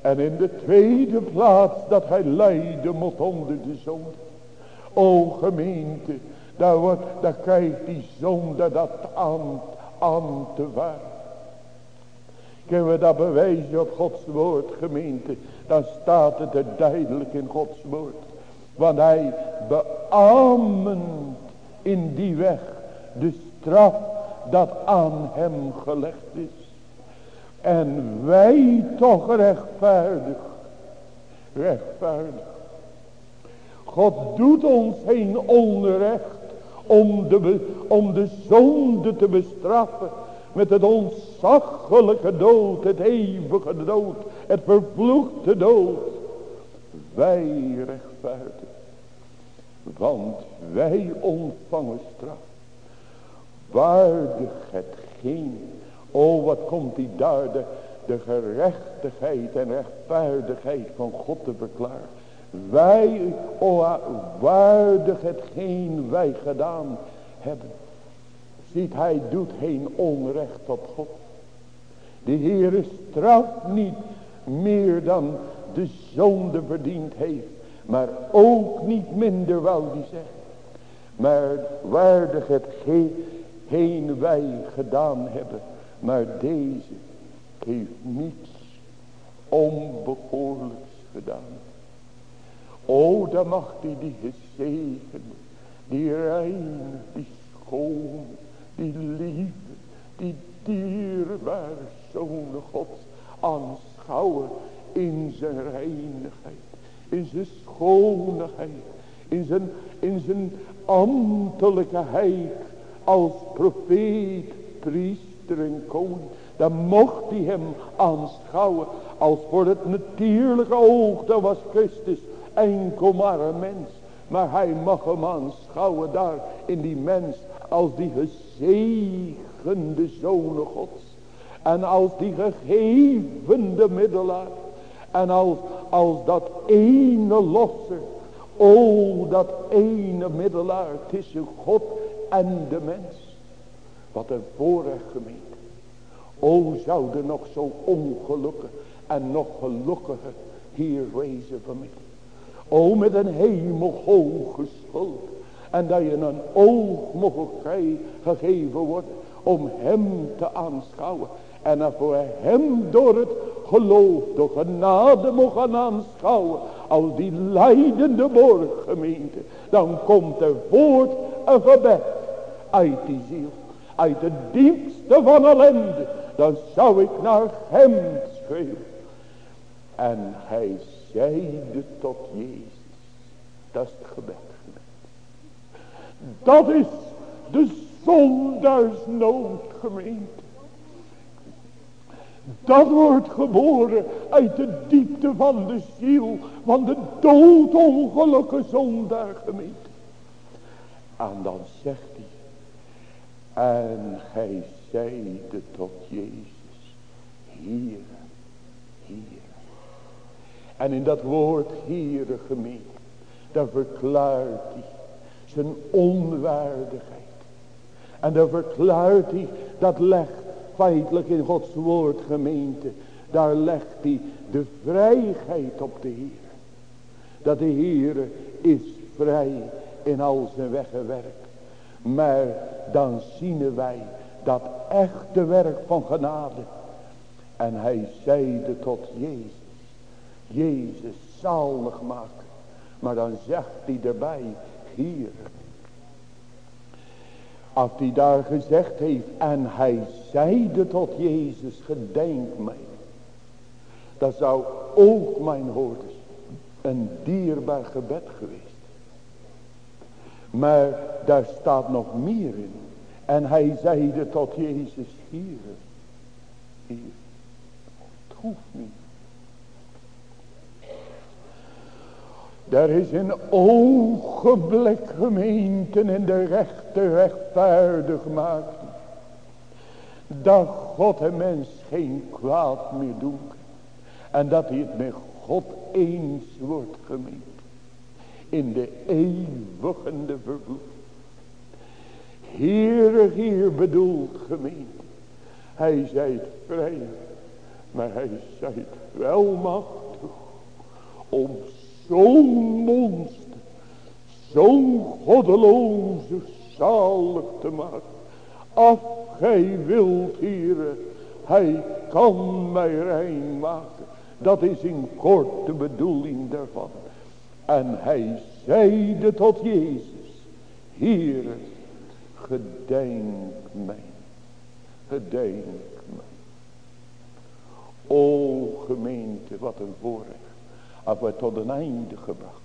En in de tweede plaats dat hij lijden moet onder de zonde. O gemeente, daar, wordt, daar krijgt die zonde dat aan, aan te waar. Kunnen we dat bewijzen op Gods woord gemeente dan staat het er duidelijk in Gods woord. Want hij beamt in die weg de straf dat aan hem gelegd is. En wij toch rechtvaardig. Rechtvaardig. God doet ons geen onrecht om de, om de zonde te bestraffen met het ontzaglijke dood, het eeuwige dood, het vervloekte dood. Wij rechtvaardig, want wij ontvangen straf. Waardig hetgeen Oh wat komt hij daar de, gerechtigheid en rechtvaardigheid van God te verklaren. Wij, o waardig hetgeen wij gedaan hebben. Ziet, hij doet geen onrecht op God. De Heere straft niet meer dan de zonde verdiend heeft. Maar ook niet minder wel die zegt. Maar waardig hetgeen wij gedaan hebben. Maar deze heeft niets onbehoorlijks gedaan. O, dan mag hij die gezegen, die rein, die schoon, die lieve, die dierbare Zoon Gods aanschouwen in zijn reinigheid, in zijn schoonheid, in zijn, in zijn als profeet, priester en koning. Dan mocht hij hem aanschouwen als voor het natuurlijke oog, dat was Christus, enkel maar een mens. Maar hij mag hem aanschouwen daar in die mens als die gezegende zonen gods. En als die gegevende middelaar. En als, als dat ene losser. O dat ene middelaar tussen God en de mens. Wat een voorrecht gemeente. O zou er nog zo ongelukkig en nog gelukkiger hier wezen vanmiddag. O met een hemelhoge schuld. En dat je een oog mocht gegeven worden om hem te aanschouwen. En dat voor hem door het geloof, door genade gaan aanschouwen. Als die leidende borggemeente. Dan komt er voort een gebed uit die ziel. Uit de diepste van ellende. Dan zou ik naar hem schreeuwen. En hij zeide tot Jezus. Dat is het gebed. Dat is de zondaarsnood gemeente. Dat wordt geboren uit de diepte van de ziel van de doodongelukkige zondaar gemeente. En dan zegt hij. En hij zeide tot Jezus. Hier, hier. En in dat woord hier gemeente. Daar verklaart hij zijn onwaardigheid. En dan verklaart hij, dat legt feitelijk in Gods woord gemeente. Daar legt hij de vrijheid op de Heer. Dat de Heer is vrij in al zijn weggewerkt. Maar dan zien wij dat echte werk van genade. En hij zeide tot Jezus. Jezus zalig maken. Maar dan zegt hij erbij. Als hij daar gezegd heeft en hij zeide tot Jezus gedenk mij. Dat zou ook mijn hoorders een dierbaar gebed geweest. Maar daar staat nog meer in. En hij zeide tot Jezus hier. Hier. Het hoeft niet. Er is een ogenblik gemeenten in de rechte rechtvaardig maakt. Dat God en mens geen kwaad meer doen En dat hij het met God eens wordt gemeend. In de eeuwigende vervloed. Heere hier bedoelt gemeend. Hij zei het vrij. Maar hij zei het wel machtig. Om zo'n monster, zo'n goddeloze zalig te maken. Af gij wilt, Heere, hij kan mij rein maken. Dat is in kort de bedoeling daarvan. En hij zeide tot Jezus, Heere, gedenk mij, gedenk mij. O gemeente, wat een voorrecht hebben we tot een einde gebracht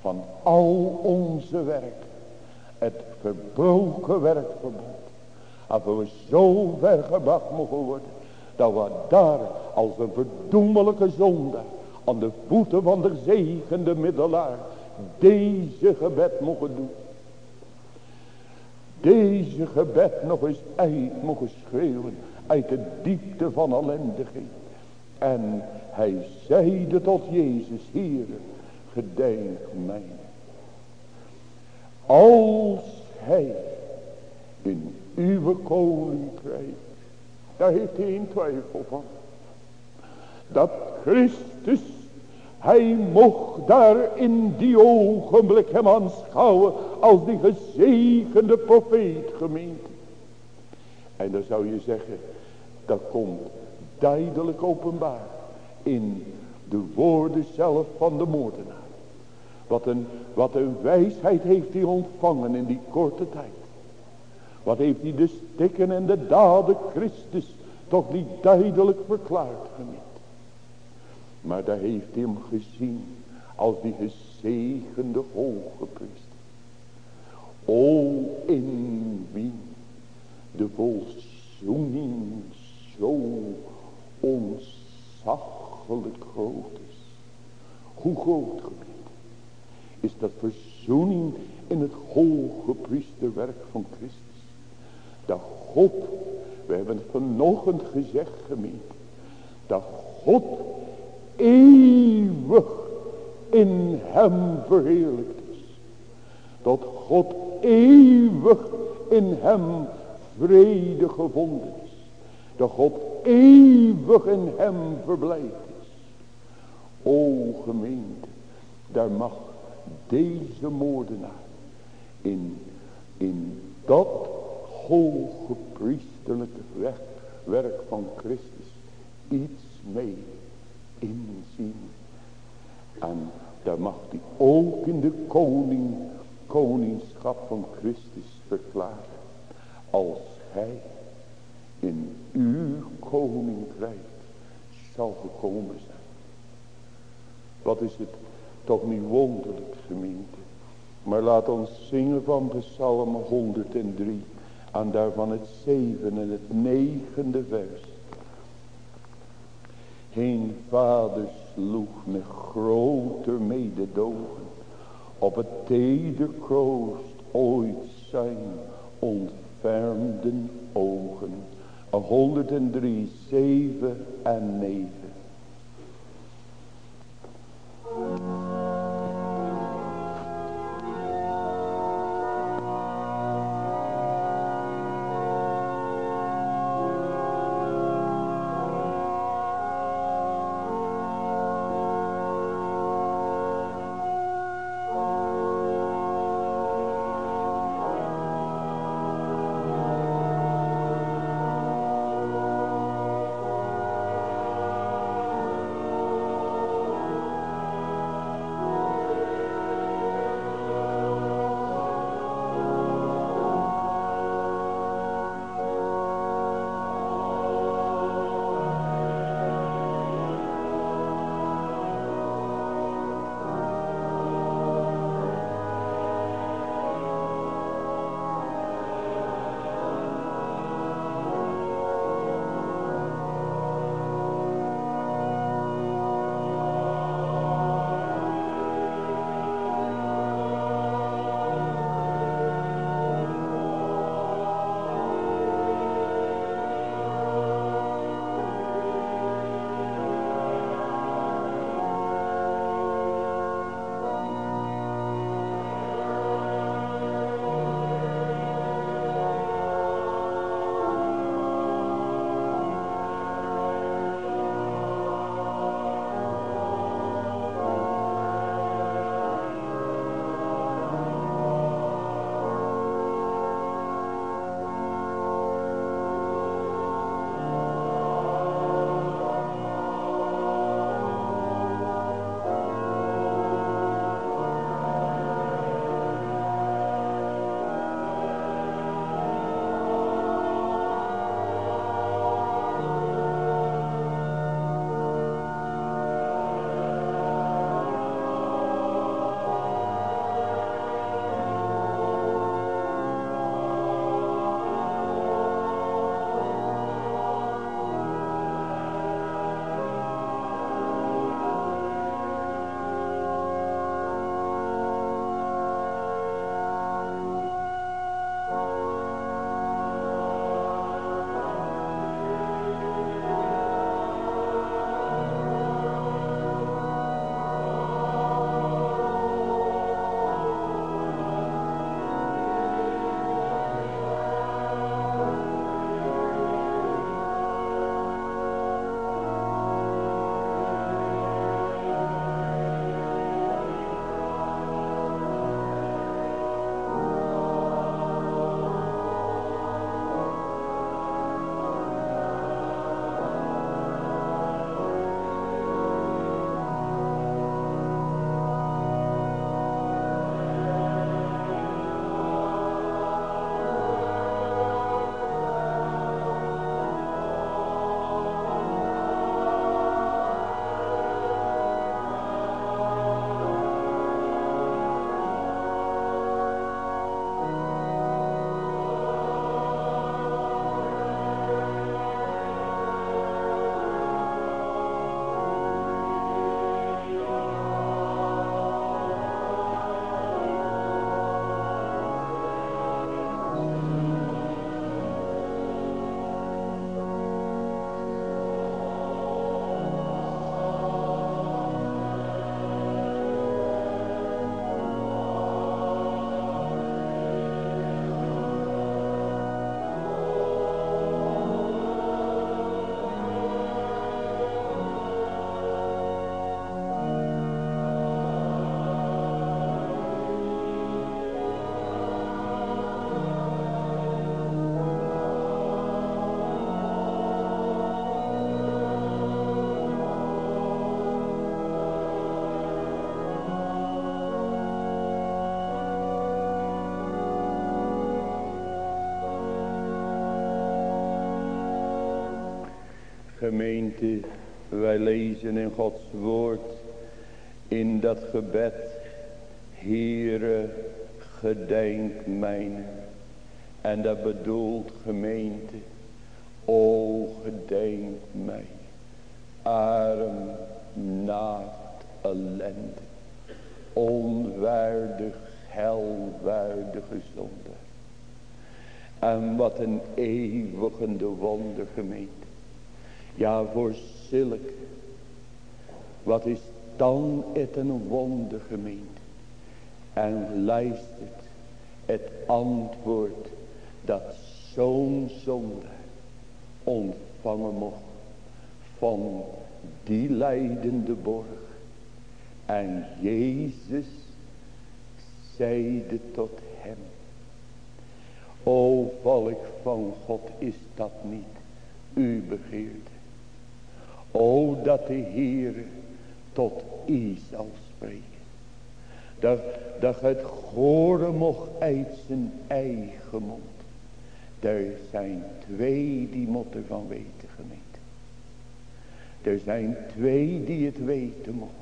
van al onze werk. Het verbroken werkverbond. Hebben we zo ver gebracht mogen worden. Dat we daar als een verdoemelijke zonde aan de voeten van de zegende middelaar deze gebed mogen doen. Deze gebed nog eens uit mogen schreeuwen. uit de diepte van ellendigheid. En hij zeide tot Jezus, Heere, gedenk mij. Als hij in uw koninkrijk, daar heeft hij geen twijfel van. Dat Christus, hij mocht daar in die ogenblik hem aanschouwen als die gezegende profeet gemeente. En dan zou je zeggen, dat komt duidelijk openbaar in de woorden zelf van de moordenaar. Wat een, wat een wijsheid heeft hij ontvangen in die korte tijd. Wat heeft hij de stikken en de daden Christus toch niet duidelijk verklaard geniet. Maar daar heeft hij hem gezien als die gezegende hoge priester. O in wie de volzoening zo groot is. Hoe groot gebied is dat verzoening in het hoge priesterwerk van Christus. Dat God, we hebben het vanochtend gezegd gemeente, dat God eeuwig in hem verheerlijkt is. Dat God eeuwig in hem vrede gevonden is. Dat God eeuwig in hem verblijd is. O gemeente, daar mag deze moordenaar in, in dat hoge priesterlijke werk, van Christus iets mee inzien. En daar mag hij ook in de koning, koningschap van Christus verklaren. Als hij in uw koninkrijk zal gekomen zijn. Wat is het toch niet wonderlijk gemeente. Maar laat ons zingen van Psalm 103. En daarvan het zeven en het negende vers. Heen vader sloeg met groter mededogen. Op het tederkroost ooit zijn ontfermden ogen. 103, 7 en 9. え? Gemeente, wij lezen in Gods woord in dat gebed. Heere, gedenk mijn. En dat bedoelt gemeente. O, gedenk mij. Arm, naakt, ellende. Onwaardig, helwaardige zonde. En wat een eeuwigende wonder gemeente. Ja, voor. Wat is dan het een wonder gemeente. En luistert het antwoord dat zo'n zonde ontvangen mocht van die leidende borg. En Jezus zeide tot hem. O volk van God is dat niet u begeerde. O dat de Heer tot u zal spreken. Dat, dat het horen mocht uit zijn eigen mond. Er zijn twee die moeten van weten gemeente. Er zijn twee die het weten mogen.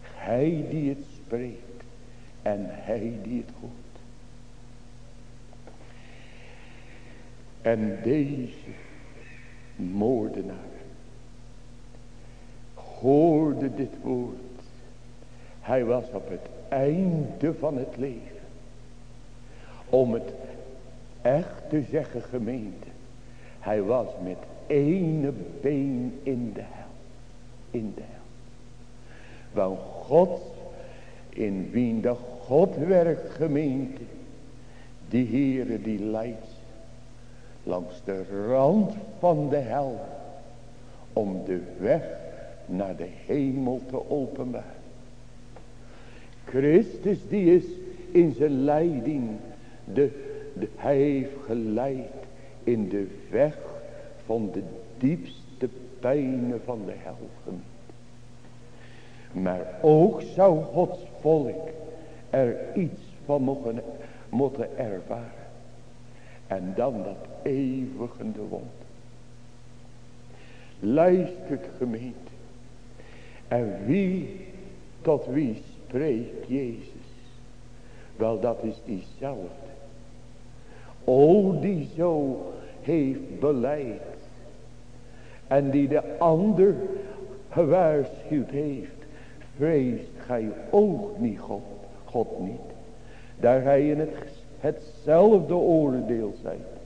Hij die het spreekt en hij die het hoort. En deze moordenaar hoorde dit woord. Hij was op het einde van het leven. Om het echt te zeggen gemeente. Hij was met ene been in de hel. In de hel. Want God, in wie de God werkt gemeente. Die Heere die leidt langs de rand van de hel. Om de weg naar de hemel te openbaren. Christus die is in zijn leiding. De, de, hij heeft geleid in de weg van de diepste pijnen van de hel Maar ook zou Gods volk er iets van mogen, moeten ervaren. En dan dat eeuwigende wond. Luistert gemeente. En wie tot wie spreekt Jezus? Wel dat is diezelfde. O die zo heeft beleid. En die de ander gewaarschuwd heeft. Vreest gij ook niet God, God niet. Daar hij in het, hetzelfde oordeel zijt.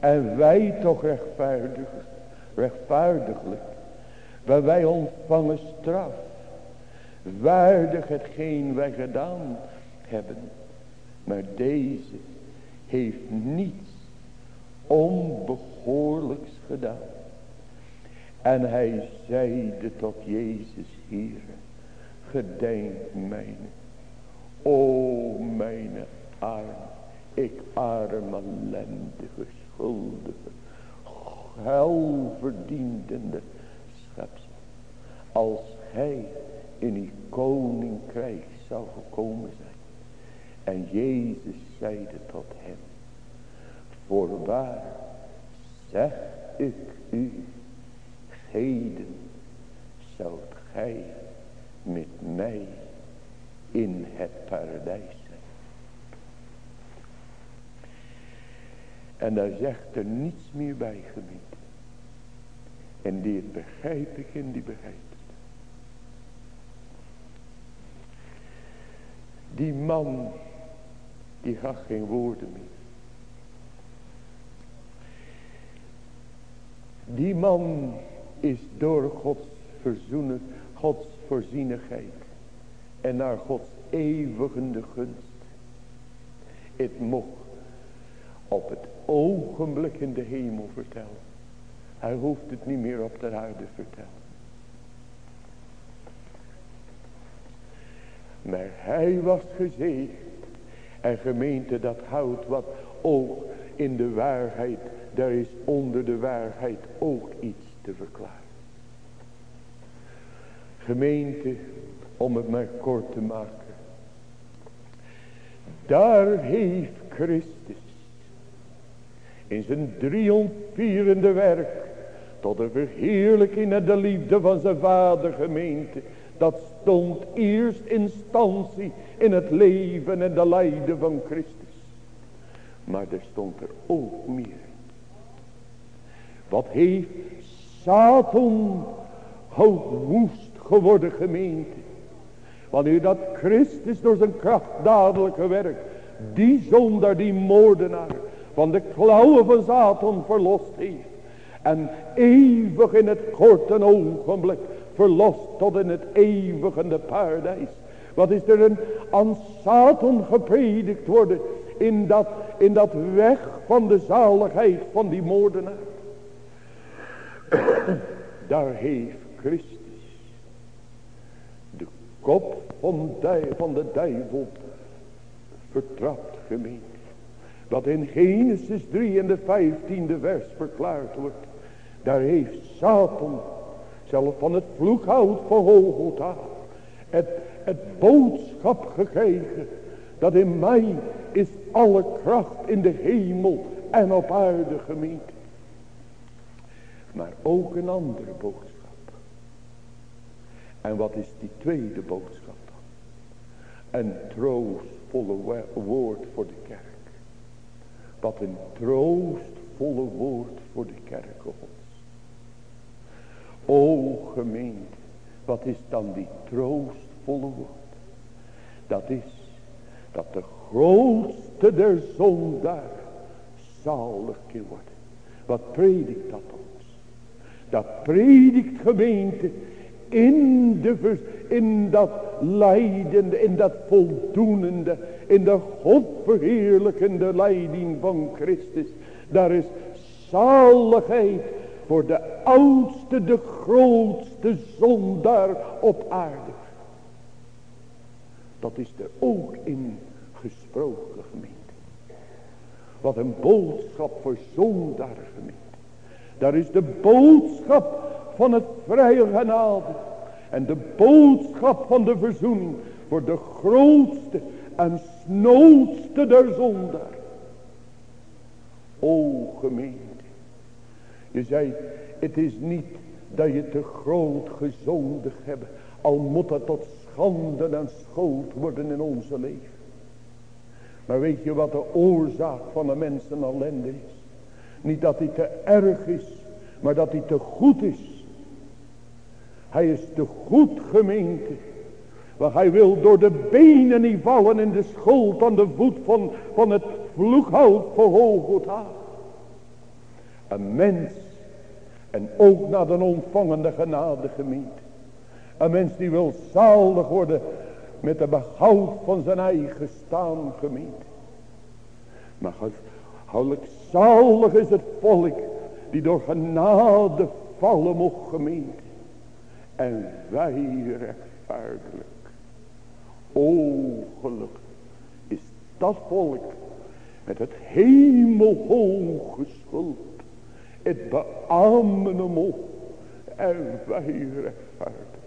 En wij toch rechtvaardig, rechtvaardiglijk. Waar wij ontvangen straf. Waardig hetgeen wij gedaan hebben. Maar deze heeft niets onbehoorlijks gedaan. En hij zeide tot Jezus hier, gedenk mijn, o mijn arm, ik arm ellendige, schuldige, hel verdiendende schepsel. Als hij in die koninkrijk zou gekomen zijn. En Jezus zeide tot hem, Voorwaar, zeg ik u, heden zult gij met mij in het paradijs zijn. En daar zegt er niets meer bij gemeente. En die begrijp ik en die begrijpt Die man, die had geen woorden meer. Die man is door Gods verzoenen, Gods voorzienigheid en naar Gods eeuwigende gunst. Het mocht op het ogenblik in de hemel vertellen. Hij hoeft het niet meer op de aarde vertellen. Maar hij was gezegend. En gemeente dat houdt wat ook in de waarheid daar is onder de waarheid ook iets te verklaren. Gemeente, om het maar kort te maken. Daar heeft Christus in zijn triomfierende werk tot de verheerlijking en de liefde van zijn vader gemeente. Dat stond eerst instantie in het leven en de lijden van Christus. Maar er stond er ook meer. Wat heeft Satan ook woest geworden gemeente. Wanneer dat Christus door zijn krachtdadelijke werk. Die zonder die moordenaar. Van de klauwen van Satan verlost heeft. En eeuwig in het korte ogenblik verlost tot in het eeuwige paradijs. Wat is er een aan Satan gepredikt worden in dat, in dat weg van de zaligheid van die moordenaar. Daar heeft Christus de kop van, van de duivel vertrapt gemeend. Wat in Genesis 3 en de 15e vers verklaard wordt. Daar heeft Satan van het vloekhout van Golgotha het, het boodschap gekregen dat in mij is alle kracht in de hemel en op aarde gemeend. Maar ook een andere boodschap. En wat is die tweede boodschap? Een troostvolle woord voor de kerk. Wat een troostvolle woord voor de kerk. O gemeente, wat is dan die troostvolle woord? Dat is dat de grootste der zondaar zalig kan worden. Wat predikt dat ons? Dat predikt gemeente in, de, in dat leidende, in dat voldoenende, in de godverheerlijkende leiding van Christus. Daar is zaligheid voor de oudste, de grootste zondaar op aarde. Dat is er ook in gesproken gemeente. Wat een boodschap voor zondaar gemeente. Daar is de boodschap van het vrije genade. En de boodschap van de verzoening voor de grootste en snoodste der zondaar. O gemeente. Je zei, het is niet dat je te groot gezondigd hebt. Al moet dat tot schande en schuld worden in onze leven. Maar weet je wat de oorzaak van een mensen ellende is? Niet dat hij te erg is, maar dat hij te goed is. Hij is te goed gemeente. Want hij wil door de benen niet vallen in de schuld aan de voet van, van het vloekhout van Golgotha. Een mens. En ook naar de ontvangende genade gemeente. Een mens die wil zalig worden met de behoud van zijn eigen staan gemeente. Maar houdelijk zalig is het volk die door genade vallen mocht gemeente. En wij rechtvaardiglijk. O geluk is dat volk met het hemelhoge schuld. Het beamen hem op. En wij rechtvaardig.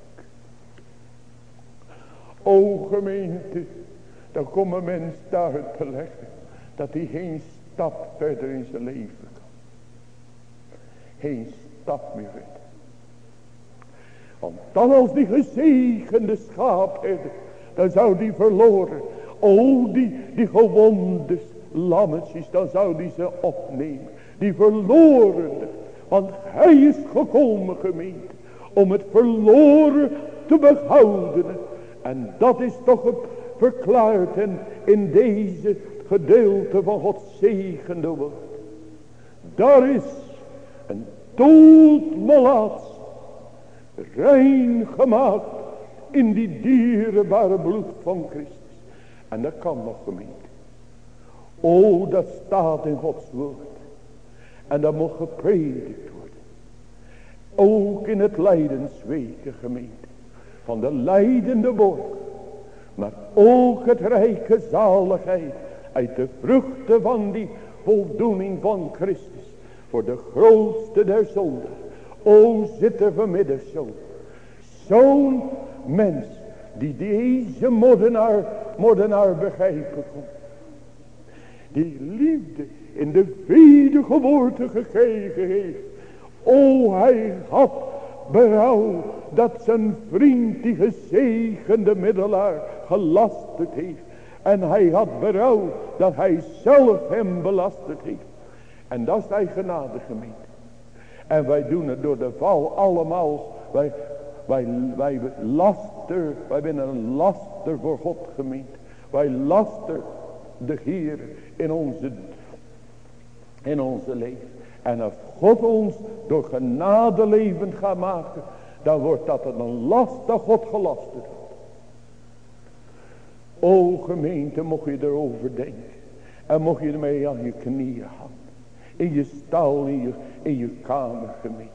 O gemeente, dan komt een mens daar te leggen. Dat hij geen stap verder in zijn leven kan. Geen stap meer verder. Want dan als die gezegende schaapherder, dan zou die verloren. O die, die gewonde lammetjes, dan zou die ze opnemen. Die verloren. Want hij is gekomen gemeend. Om het verloren te behouden. En dat is toch verklaard en in deze gedeelte van Gods zegende woord. Daar is een doodmelaats rein gemaakt in die dierbare bloed van Christus. En dat kan nog gemeente. O, dat staat in Gods woord. En dat moet gepredikt worden. Ook in het lijdensweken gemeente. Van de leidende borg. Maar ook het rijke zaligheid. Uit de vruchten van die voldoening van Christus. Voor de grootste der zonden. O zit er vanmiddag zo. Zo'n mens die deze moordenaar, moordenaar begrijpen kon. Die liefde in de vierde geboorte gekregen heeft. O hij had berouw dat zijn vriend die gezegende middelaar gelasterd heeft. En hij had berouw dat hij zelf hem belasterd heeft. En dat is hij genade gemeente. En wij doen het door de val allemaal. Wij, wij, wij laster, wij zijn een laster voor God gemeente. Wij laster de Heer in onze, in onze leven. En als God ons door genade levend gaat maken. Dan wordt dat een last dat God wordt. O gemeente mocht je erover denken. En mocht je ermee aan je knieën hangen. In je stal, in je, in je kamer gemeente.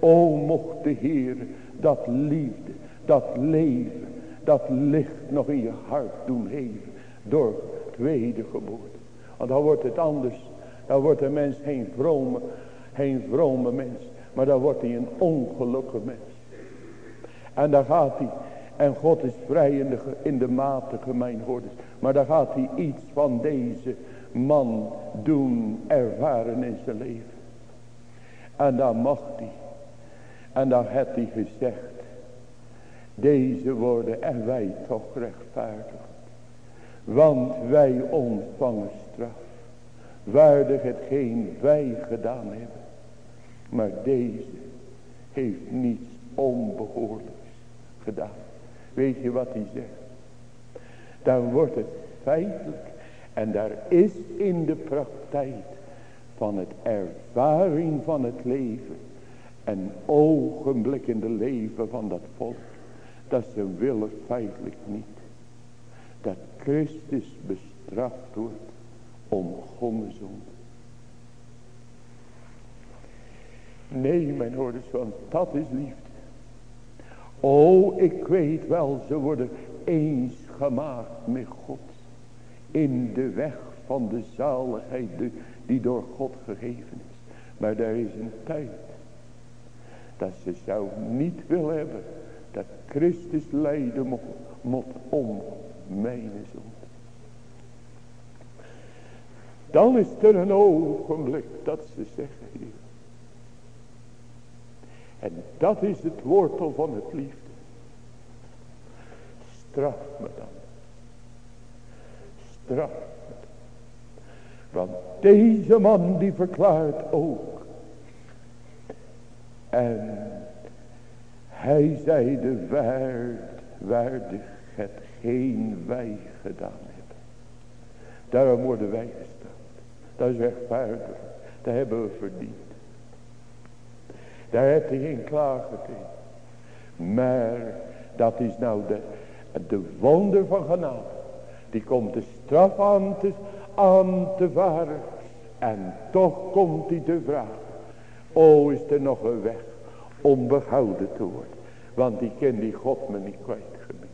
O mocht de Heer dat liefde, dat leven, dat licht nog in je hart doen leven. Door tweede geboorte. Want dan wordt het anders. Dan wordt de mens geen vrome, geen vrome mens. Maar dan wordt hij een ongelukkige mens. En dan gaat hij. En God is vrij in de, in de matige. Maar dan gaat hij iets van deze man doen ervaren in zijn leven. En dan mag hij. En dan heeft hij gezegd. Deze woorden en wij toch rechtvaardig. Want wij ontvangen. Waardig hetgeen wij gedaan hebben. Maar deze heeft niets onbehoorlijks gedaan. Weet je wat hij zegt? Dan wordt het feitelijk. En daar is in de praktijk van het ervaring van het leven. Een ogenblik in de leven van dat volk. Dat ze willen feitelijk niet. Dat Christus bestraft wordt om gomme zonde. Nee, mijn hoorders, want dat is liefde. O, ik weet wel, ze worden eens gemaakt met God. In de weg van de zaligheid die door God gegeven is. Maar er is een tijd. Dat ze zou niet willen hebben. Dat Christus lijden moet om mijn zonde. Dan is er een ogenblik dat ze zeggen hier. En dat is het wortel van het liefde. Straf me dan. Straf me dan. Want deze man die verklaart ook. En hij zei de waard, waardig hetgeen wij gedaan hebben. Daarom worden wij gestraft. Dat is rechtvaardig. Dat hebben we verdiend. Daar heeft hij geen klagen tegen. Maar dat is nou de, de wonder van genade. Die komt de straf aan te, aan te varen. En toch komt hij te vragen. O is er nog een weg om behouden te worden. Want die ken die God me niet kwijtgemiet.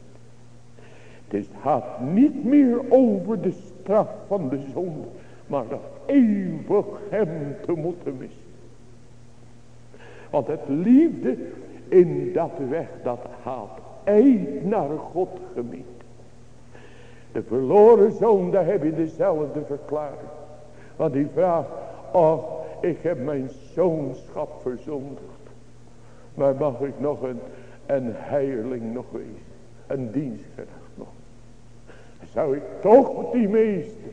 Het gaat niet meer over de straf van de zonde. Maar dat eeuwig hem te moeten missen. Want het liefde in dat weg dat haalt eind naar God gemiet. De verloren zoon, daar heb je dezelfde verklaring. Want die vraagt, oh, ik heb mijn zoonschap verzondigd. Maar mag ik nog een, een heiling nog wezen? Een dienstgerecht nog? Zou ik toch die meester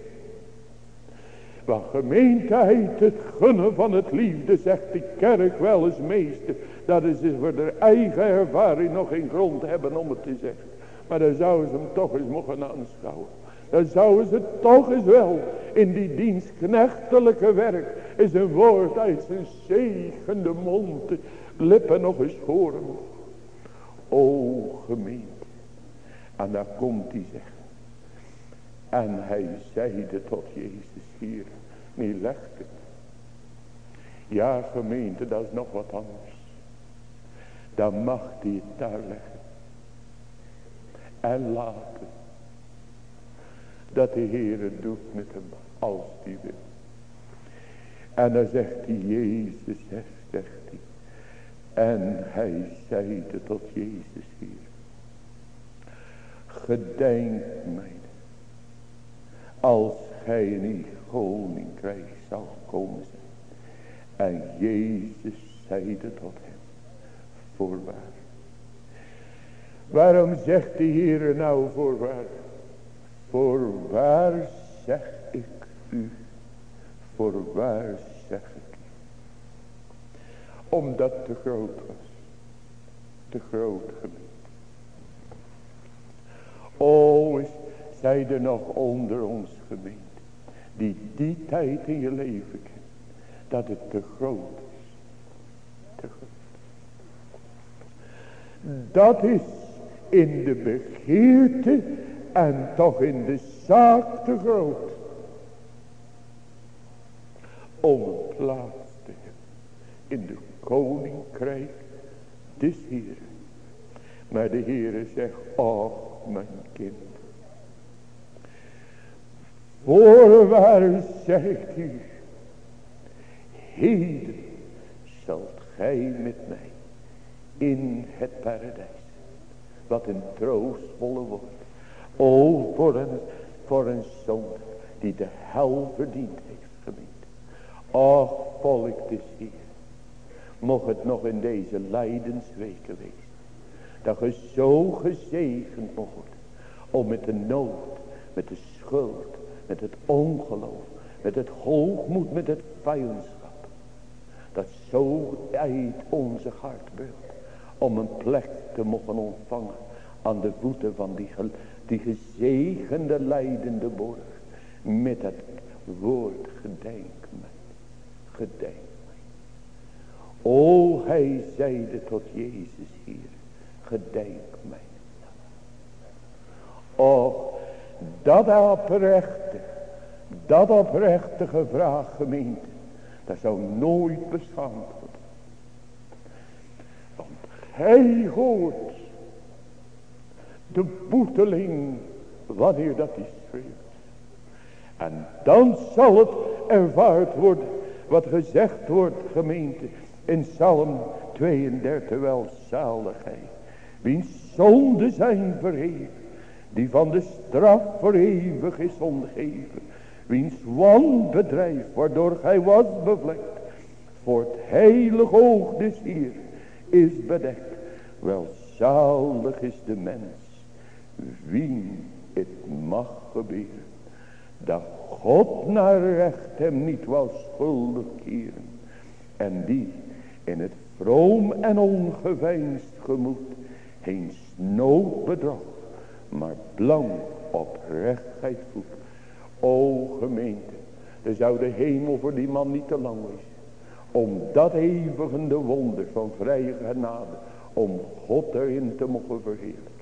van gemeenheid, het gunnen van het liefde, zegt de kerk wel eens meester. Dat is dus voor de eigen ervaring nog geen grond hebben om het te zeggen. Maar dan zouden ze hem toch eens mogen aanschouwen. Dan zouden ze toch eens wel in die dienstknechtelijke werk. Is een woord uit zijn zegende mond. Lippen nog eens horen. O gemeente. En daar komt hij zeggen. En hij zeide tot Jezus hier. Nee, legt het. Ja, gemeente, dat is nog wat anders. Dan mag hij het daar leggen. En laten. Dat de Heer het doet met hem als hij wil. En dan zegt hij, Jezus, zegt hij. En hij zeide tot Jezus hier. Gedenk mij. Als gij in koninkrijk zal komen zijn. En Jezus zeide tot hem. Voorwaar. Waarom zegt de Heer nou voorwaar? Voorwaar zeg ik u. Voorwaar zeg ik u. Omdat te groot was. Te groot gebied. O, zij er nog onder ons gemeente. Die die tijd in je leven kent. Dat het te groot is. Te groot. Dat is in de begeerte en toch in de zaak te groot. Om plaats te hebben in de koninkrijk des Heeren. Maar de Heere zegt, oh mijn kind. Voorwaar zegt u, heden zult gij met mij in het paradijs. Wat een troostvolle woord. O, voor een, voor een zonde die de hel verdiend heeft gemeend. Och, volk des Heer. Mocht het nog in deze lijdensweken wezen. Dat je zo gezegend mocht. Om met de nood, met de schuld, met het ongeloof, met het hoogmoed, met het vijandschap. Dat zo uit onze hart beeld om een plek te mogen ontvangen aan de voeten van die, die gezegende leidende borg. Met het woord gedenk mij, gedenk mij. O hij zeide tot Jezus hier, gedenk mij. Och, dat oprechte, dat oprechte gevraagd gemeente, dat zou nooit beschaamd hij hoort de boeteling wanneer dat is schreeuwt. En dan zal het ervaard worden wat gezegd wordt gemeente in Psalm 32 wel zaligheid. Wiens zonden zijn verheven, die van de straf voor eeuwig is ontgeven. Wiens wanbedrijf waardoor hij was bevlekt, voor het heilige oog des Heer is bedekt. Wel zalig is de mens, wie het mag gebeuren, dat God naar recht hem niet wel schuldig keren. En die in het vroom en ongeveinsd gemoed, geen snood maar blank op rechtheid voet. O gemeente, er zou de hemel voor die man niet te lang wezen. Om dat eeuwigende wonder van vrije genade om God erin te mogen verheerlijken.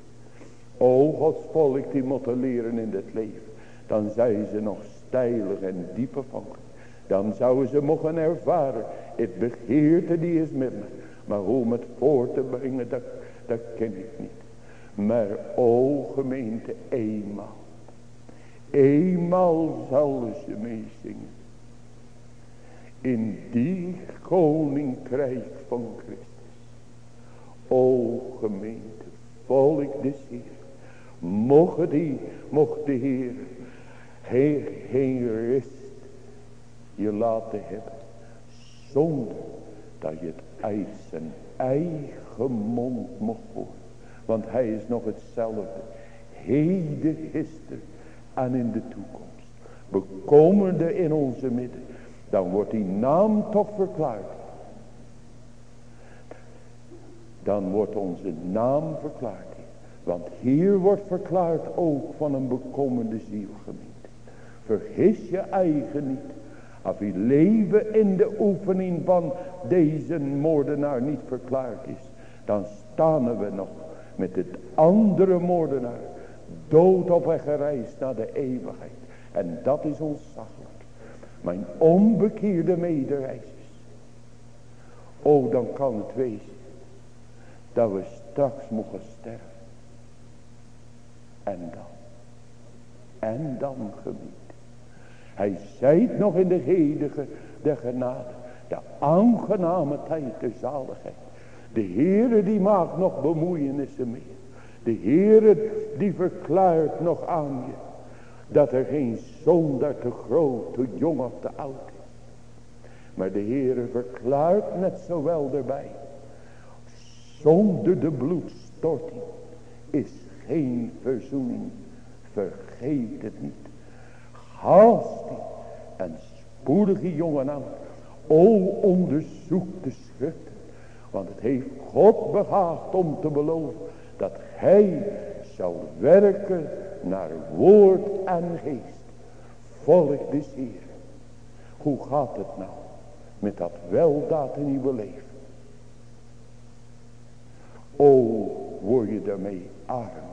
O Gods volk die moeten leren in dit leven. Dan zijn ze nog steilig en diepe vangen. Dan zouden ze mogen ervaren. Het begeerte die is met me. Maar hoe om het voor te brengen dat, dat ken ik niet. Maar o gemeente eenmaal. Eenmaal zal ze meezingen. In die koninkrijk van Christus. O gemeente, volk des Heer. Mocht die, mocht de Heer geen rust je laten hebben. Zonder dat je het uit zijn eigen mond mocht horen. Want hij is nog hetzelfde. Heden, gisteren en in de toekomst. We komen er in onze midden. Dan wordt die naam toch verklaard dan wordt onze naam verklaard. Want hier wordt verklaard ook van een bekomende ziel gemeente. Vergis je eigen niet. Als je leven in de oefening van deze moordenaar niet verklaard is. Dan staan we nog met het andere moordenaar. Dood op weg gereisd naar de eeuwigheid. En dat is ontzaglijk. Mijn onbekeerde medereizers. O dan kan het wezen dat we straks mogen sterven. En dan. En dan gemiet. Hij zei nog in de hedige de genade. De aangename tijd de zaligheid. De Heere die maakt nog bemoeienissen mee. De Heere die verklaart nog aan je. Dat er geen zondaar te groot, te jong of te oud is. Maar de Heere verklaart net zo wel erbij. Zonder de bloedstorting is geen verzoening. Vergeet het niet. Haast en spoedig jongen aan. O onderzoek de schrift. Want het heeft God behaagd om te beloven. Dat hij zal werken naar woord en geest. Volg de Heer. Hoe gaat het nou met dat weldaad in uw leven? O, word je daarmee arm.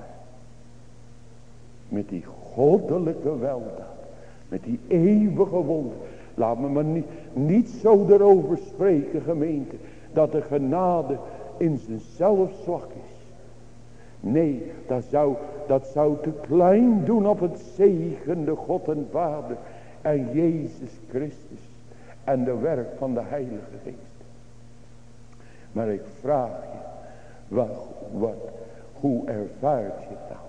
Met die goddelijke weldaad. Met die eeuwige wonder. Laat me maar niet, niet zo erover spreken gemeente. Dat de genade in zichzelf zwak is. Nee, dat zou, dat zou te klein doen op het zegende God en Vader. En Jezus Christus. En de werk van de Heilige Geest. Maar ik vraag je. Wat, wat, hoe ervaart je het nou?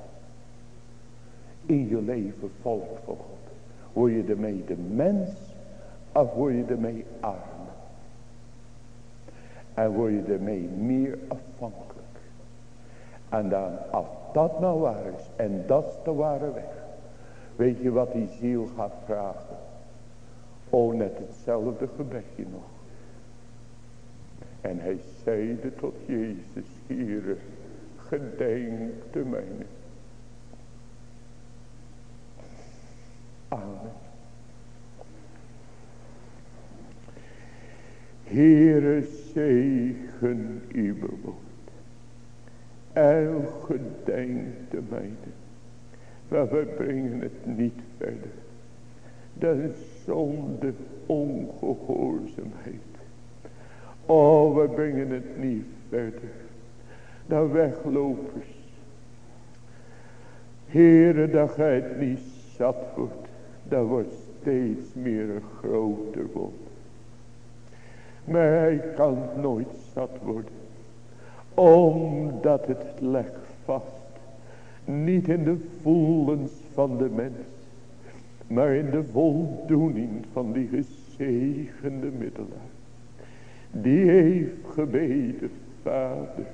In je leven volk van God. Word je ermee de mens of word je ermee arm? En word je ermee meer afhankelijk? En dan, als dat nou waar is, en dat is de ware weg. Weet je wat die ziel gaat vragen? Oh, net hetzelfde gebedje nog. En hij zeide tot Jezus, hier, gedenk de mijne. Amen. Heere, zegen uw woord. En gedenk de mijne. Maar wij brengen het niet verder. Is zonde ongehoorzaamheid. Oh, we brengen het niet verder. Dan weglopers. Heere, dat gij het niet zat wordt. Dat wordt steeds meer een groter wond. Maar hij kan nooit zat worden. Omdat het legt vast. Niet in de voelens van de mens. Maar in de voldoening van die gezegende middelaar. Die heeft gebeden. Vader.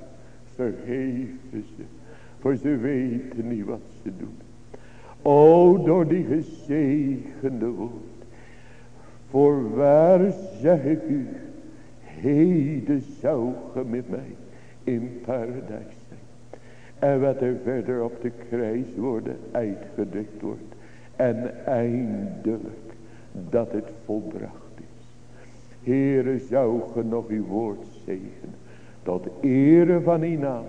Vergeven ze. Voor ze weten niet wat ze doen. O door die gezegende woord. Voorwaar zeg ik u. Heden zou ge met mij in paradijs zijn. En wat er verder op de kruis worden uitgedrukt wordt. En eindelijk dat het volbracht is. Heere zou ge nog uw woord zegenen. Tot ere van uw naam.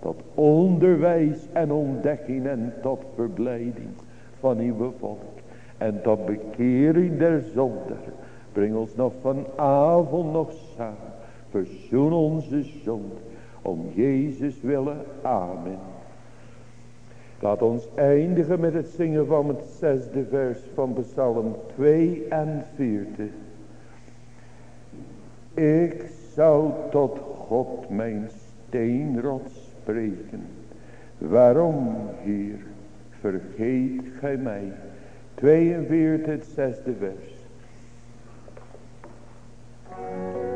Tot onderwijs en ontdekking en tot verblijding van uw volk. En tot bekering der zonde. Breng ons nog vanavond nog samen. Verzoen onze zonde. Om Jezus willen. Amen. Laat ons eindigen met het zingen van het zesde vers van Psalm 42. Ik zou tot God mijn steenrot spreken. Waarom, Heer, vergeet gij mij? 42, het zesde vers. you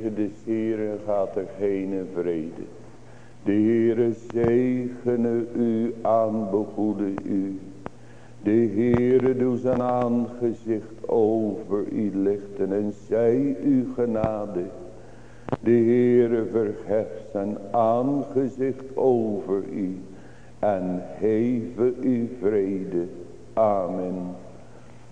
zegen des Heeren gaat er heen in vrede. De Heere zegene u, aanbegoede u. De Heere doe zijn aangezicht over u lichten en zij u genade. De Heere verheft zijn aangezicht over u en heven u